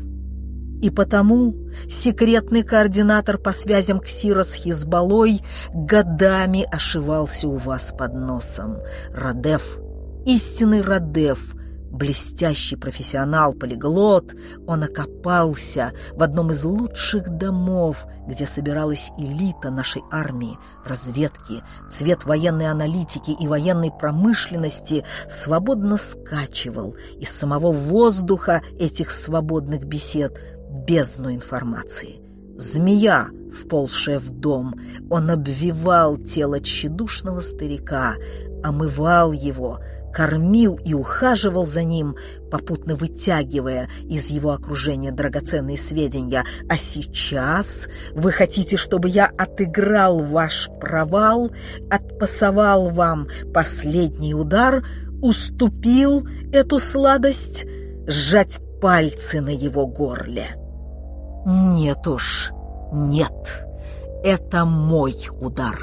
И потому секретный координатор по связям Ксира с Хизбалой годами ошивался у вас под носом. Радев, истинный Радев, блестящий профессионал-полиглот, он окопался в одном из лучших домов, где собиралась элита нашей армии, разведки, цвет военной аналитики и военной промышленности свободно скачивал из самого воздуха этих свободных бесед, бездну информации. Змея, вползшая в дом, он обвивал тело тщедушного старика, омывал его, кормил и ухаживал за ним, попутно вытягивая из его окружения драгоценные сведения. А сейчас вы хотите, чтобы я отыграл ваш провал, отпасовал вам последний удар, уступил эту сладость, сжать пальцы на его горле. Нет уж, нет. Это мой удар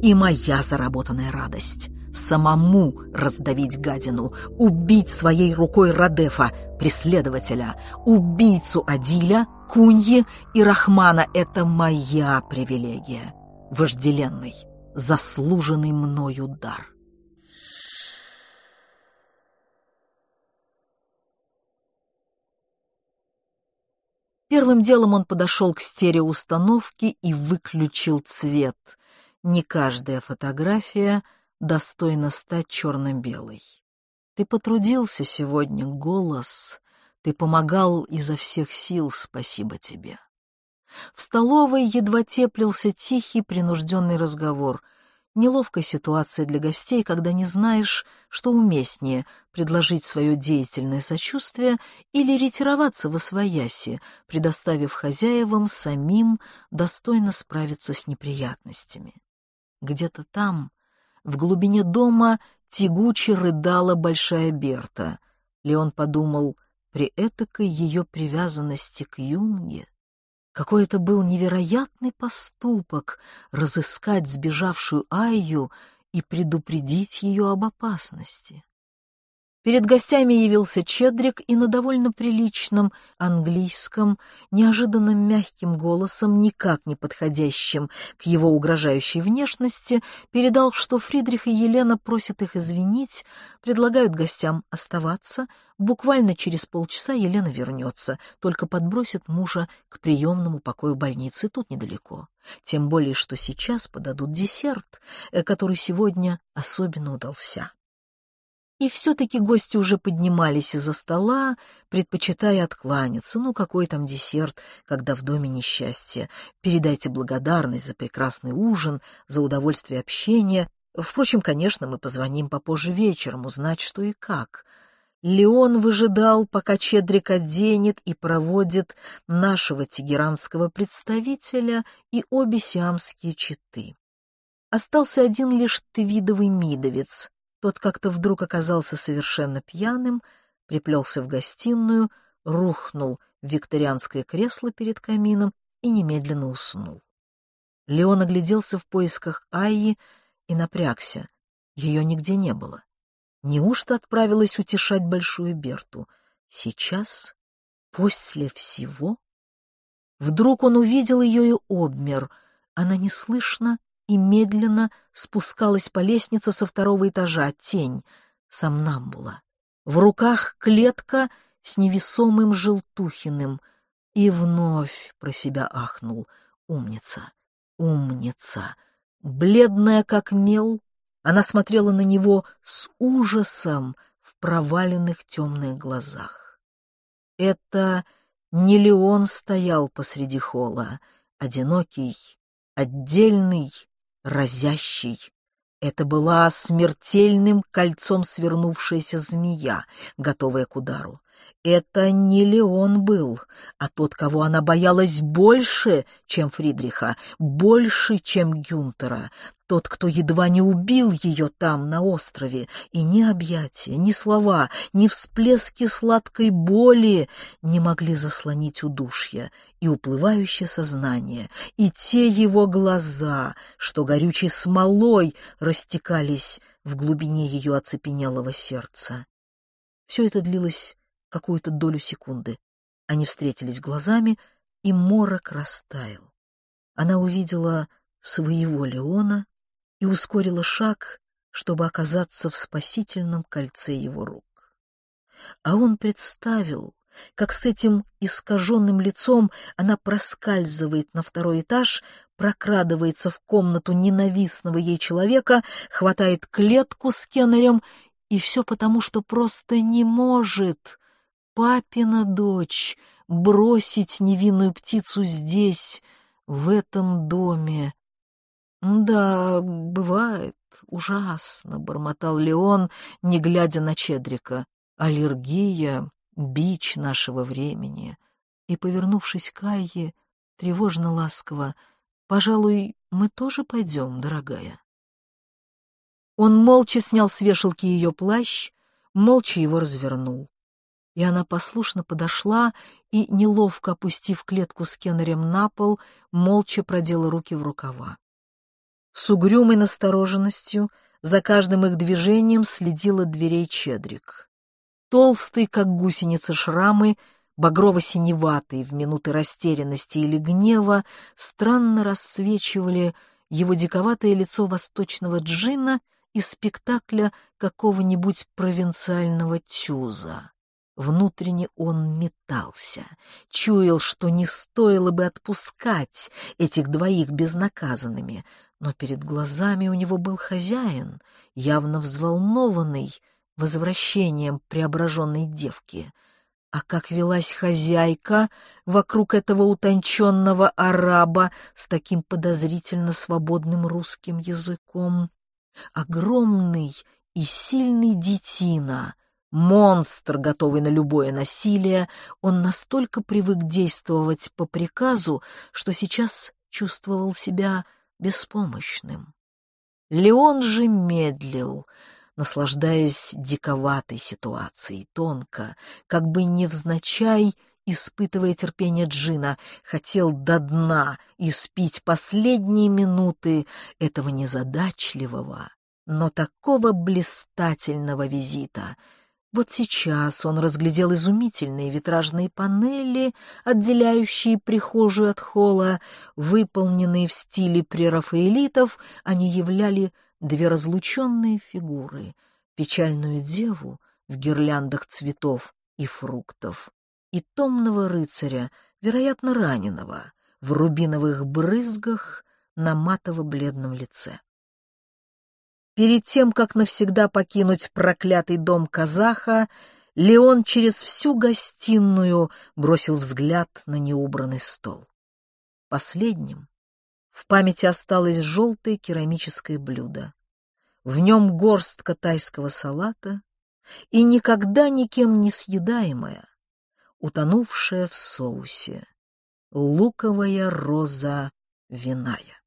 и моя заработанная радость. Самому раздавить гадину, убить своей рукой Радефа, преследователя, убийцу Адиля, Куньи и Рахмана — это моя привилегия. Вожделенный, заслуженный мной удар. Первым делом он подошел к стереоустановке и выключил цвет. Не каждая фотография достойна стать черно-белой. Ты потрудился сегодня, голос. Ты помогал изо всех сил, спасибо тебе. В столовой едва теплился тихий, принужденный разговор. Неловкая ситуация для гостей, когда не знаешь, что уместнее — предложить свое деятельное сочувствие или ретироваться во свояси, предоставив хозяевам самим достойно справиться с неприятностями. Где-то там, в глубине дома, тягуче рыдала большая Берта. Леон подумал, при этакой ее привязанности к Юнге какой это был невероятный поступок разыскать сбежавшую Айю и предупредить ее об опасности. Перед гостями явился Чедрик и на довольно приличном английском, неожиданно мягким голосом, никак не подходящим к его угрожающей внешности, передал, что Фридрих и Елена просят их извинить, предлагают гостям оставаться. Буквально через полчаса Елена вернется, только подбросит мужа к приемному покою больницы, тут недалеко. Тем более, что сейчас подадут десерт, э, который сегодня особенно удался. И все-таки гости уже поднимались из-за стола, предпочитая откланяться. Ну, какой там десерт, когда в доме несчастье. Передайте благодарность за прекрасный ужин, за удовольствие общения. Впрочем, конечно, мы позвоним попозже вечером, узнать, что и как. Леон выжидал, пока Чедрик оденет и проводит нашего тегеранского представителя и обе сиамские читы. Остался один лишь твидовый мидовец, тот как-то вдруг оказался совершенно пьяным, приплелся в гостиную, рухнул в викторианское кресло перед камином и немедленно уснул. Леон огляделся в поисках Айи и напрягся. Ее нигде не было. Неужто отправилась утешать Большую Берту? Сейчас? После всего? Вдруг он увидел ее и обмер. Она неслышно и медленно спускалась по лестнице со второго этажа, тень, сомнамбула. В руках клетка с невесомым желтухиным. И вновь про себя ахнул. Умница, умница. Бледная, как мел, она смотрела на него с ужасом в проваленных темных глазах. Это не Леон стоял посреди холла, одинокий, отдельный, разящий. Это была смертельным кольцом свернувшаяся змея, готовая к удару. Это не Леон был, а тот, кого она боялась больше, чем Фридриха, больше, чем Гюнтера, тот, кто едва не убил ее там, на острове, и ни объятия, ни слова, ни всплески сладкой боли не могли заслонить удушья и уплывающее сознание, и те его глаза, что горючей смолой растекались в глубине ее оцепенелого сердца. Все это длилось какую-то долю секунды. Они встретились глазами, и морок растаял. Она увидела своего Леона и ускорила шаг, чтобы оказаться в спасительном кольце его рук. А он представил, как с этим искаженным лицом она проскальзывает на второй этаж, прокрадывается в комнату ненавистного ей человека, хватает клетку с Кеннерем, и все потому, что просто не может папина дочь, бросить невинную птицу здесь, в этом доме. Да, бывает, ужасно, — бормотал Леон, не глядя на Чедрика. Аллергия — бич нашего времени. И, повернувшись к Айе, тревожно-ласково, «Пожалуй, мы тоже пойдем, дорогая». Он молча снял с вешалки ее плащ, молча его развернул и она послушно подошла и, неловко опустив клетку с Кеннерем на пол, молча продела руки в рукава. С угрюмой настороженностью за каждым их движением следила дверей Чедрик. Толстый, как гусеница шрамы, багрово-синеватые в минуты растерянности или гнева, странно расцвечивали его диковатое лицо восточного джина из спектакля какого-нибудь провинциального тюза. Внутренне он метался, чуял, что не стоило бы отпускать этих двоих безнаказанными, но перед глазами у него был хозяин, явно взволнованный возвращением преображенной девки. А как велась хозяйка вокруг этого утонченного араба с таким подозрительно свободным русским языком? Огромный и сильный детина, монстр, готовый на любое насилие, он настолько привык действовать по приказу, что сейчас чувствовал себя беспомощным. Леон же медлил, наслаждаясь диковатой ситуацией, тонко, как бы невзначай испытывая терпение Джина, хотел до дна испить последние минуты этого незадачливого, но такого блистательного визита — вот сейчас он разглядел изумительные витражные панели, отделяющие прихожую от холла, выполненные в стиле прерафаэлитов, они являли две разлученные фигуры — печальную деву в гирляндах цветов и фруктов и томного рыцаря, вероятно, раненого, в рубиновых брызгах на матово-бледном лице. Перед тем, как навсегда покинуть проклятый дом казаха, Леон через всю гостиную бросил взгляд на неубранный стол. Последним в памяти осталось желтое керамическое блюдо. В нем горстка тайского салата и никогда никем не съедаемая, утонувшая в соусе, луковая роза виная.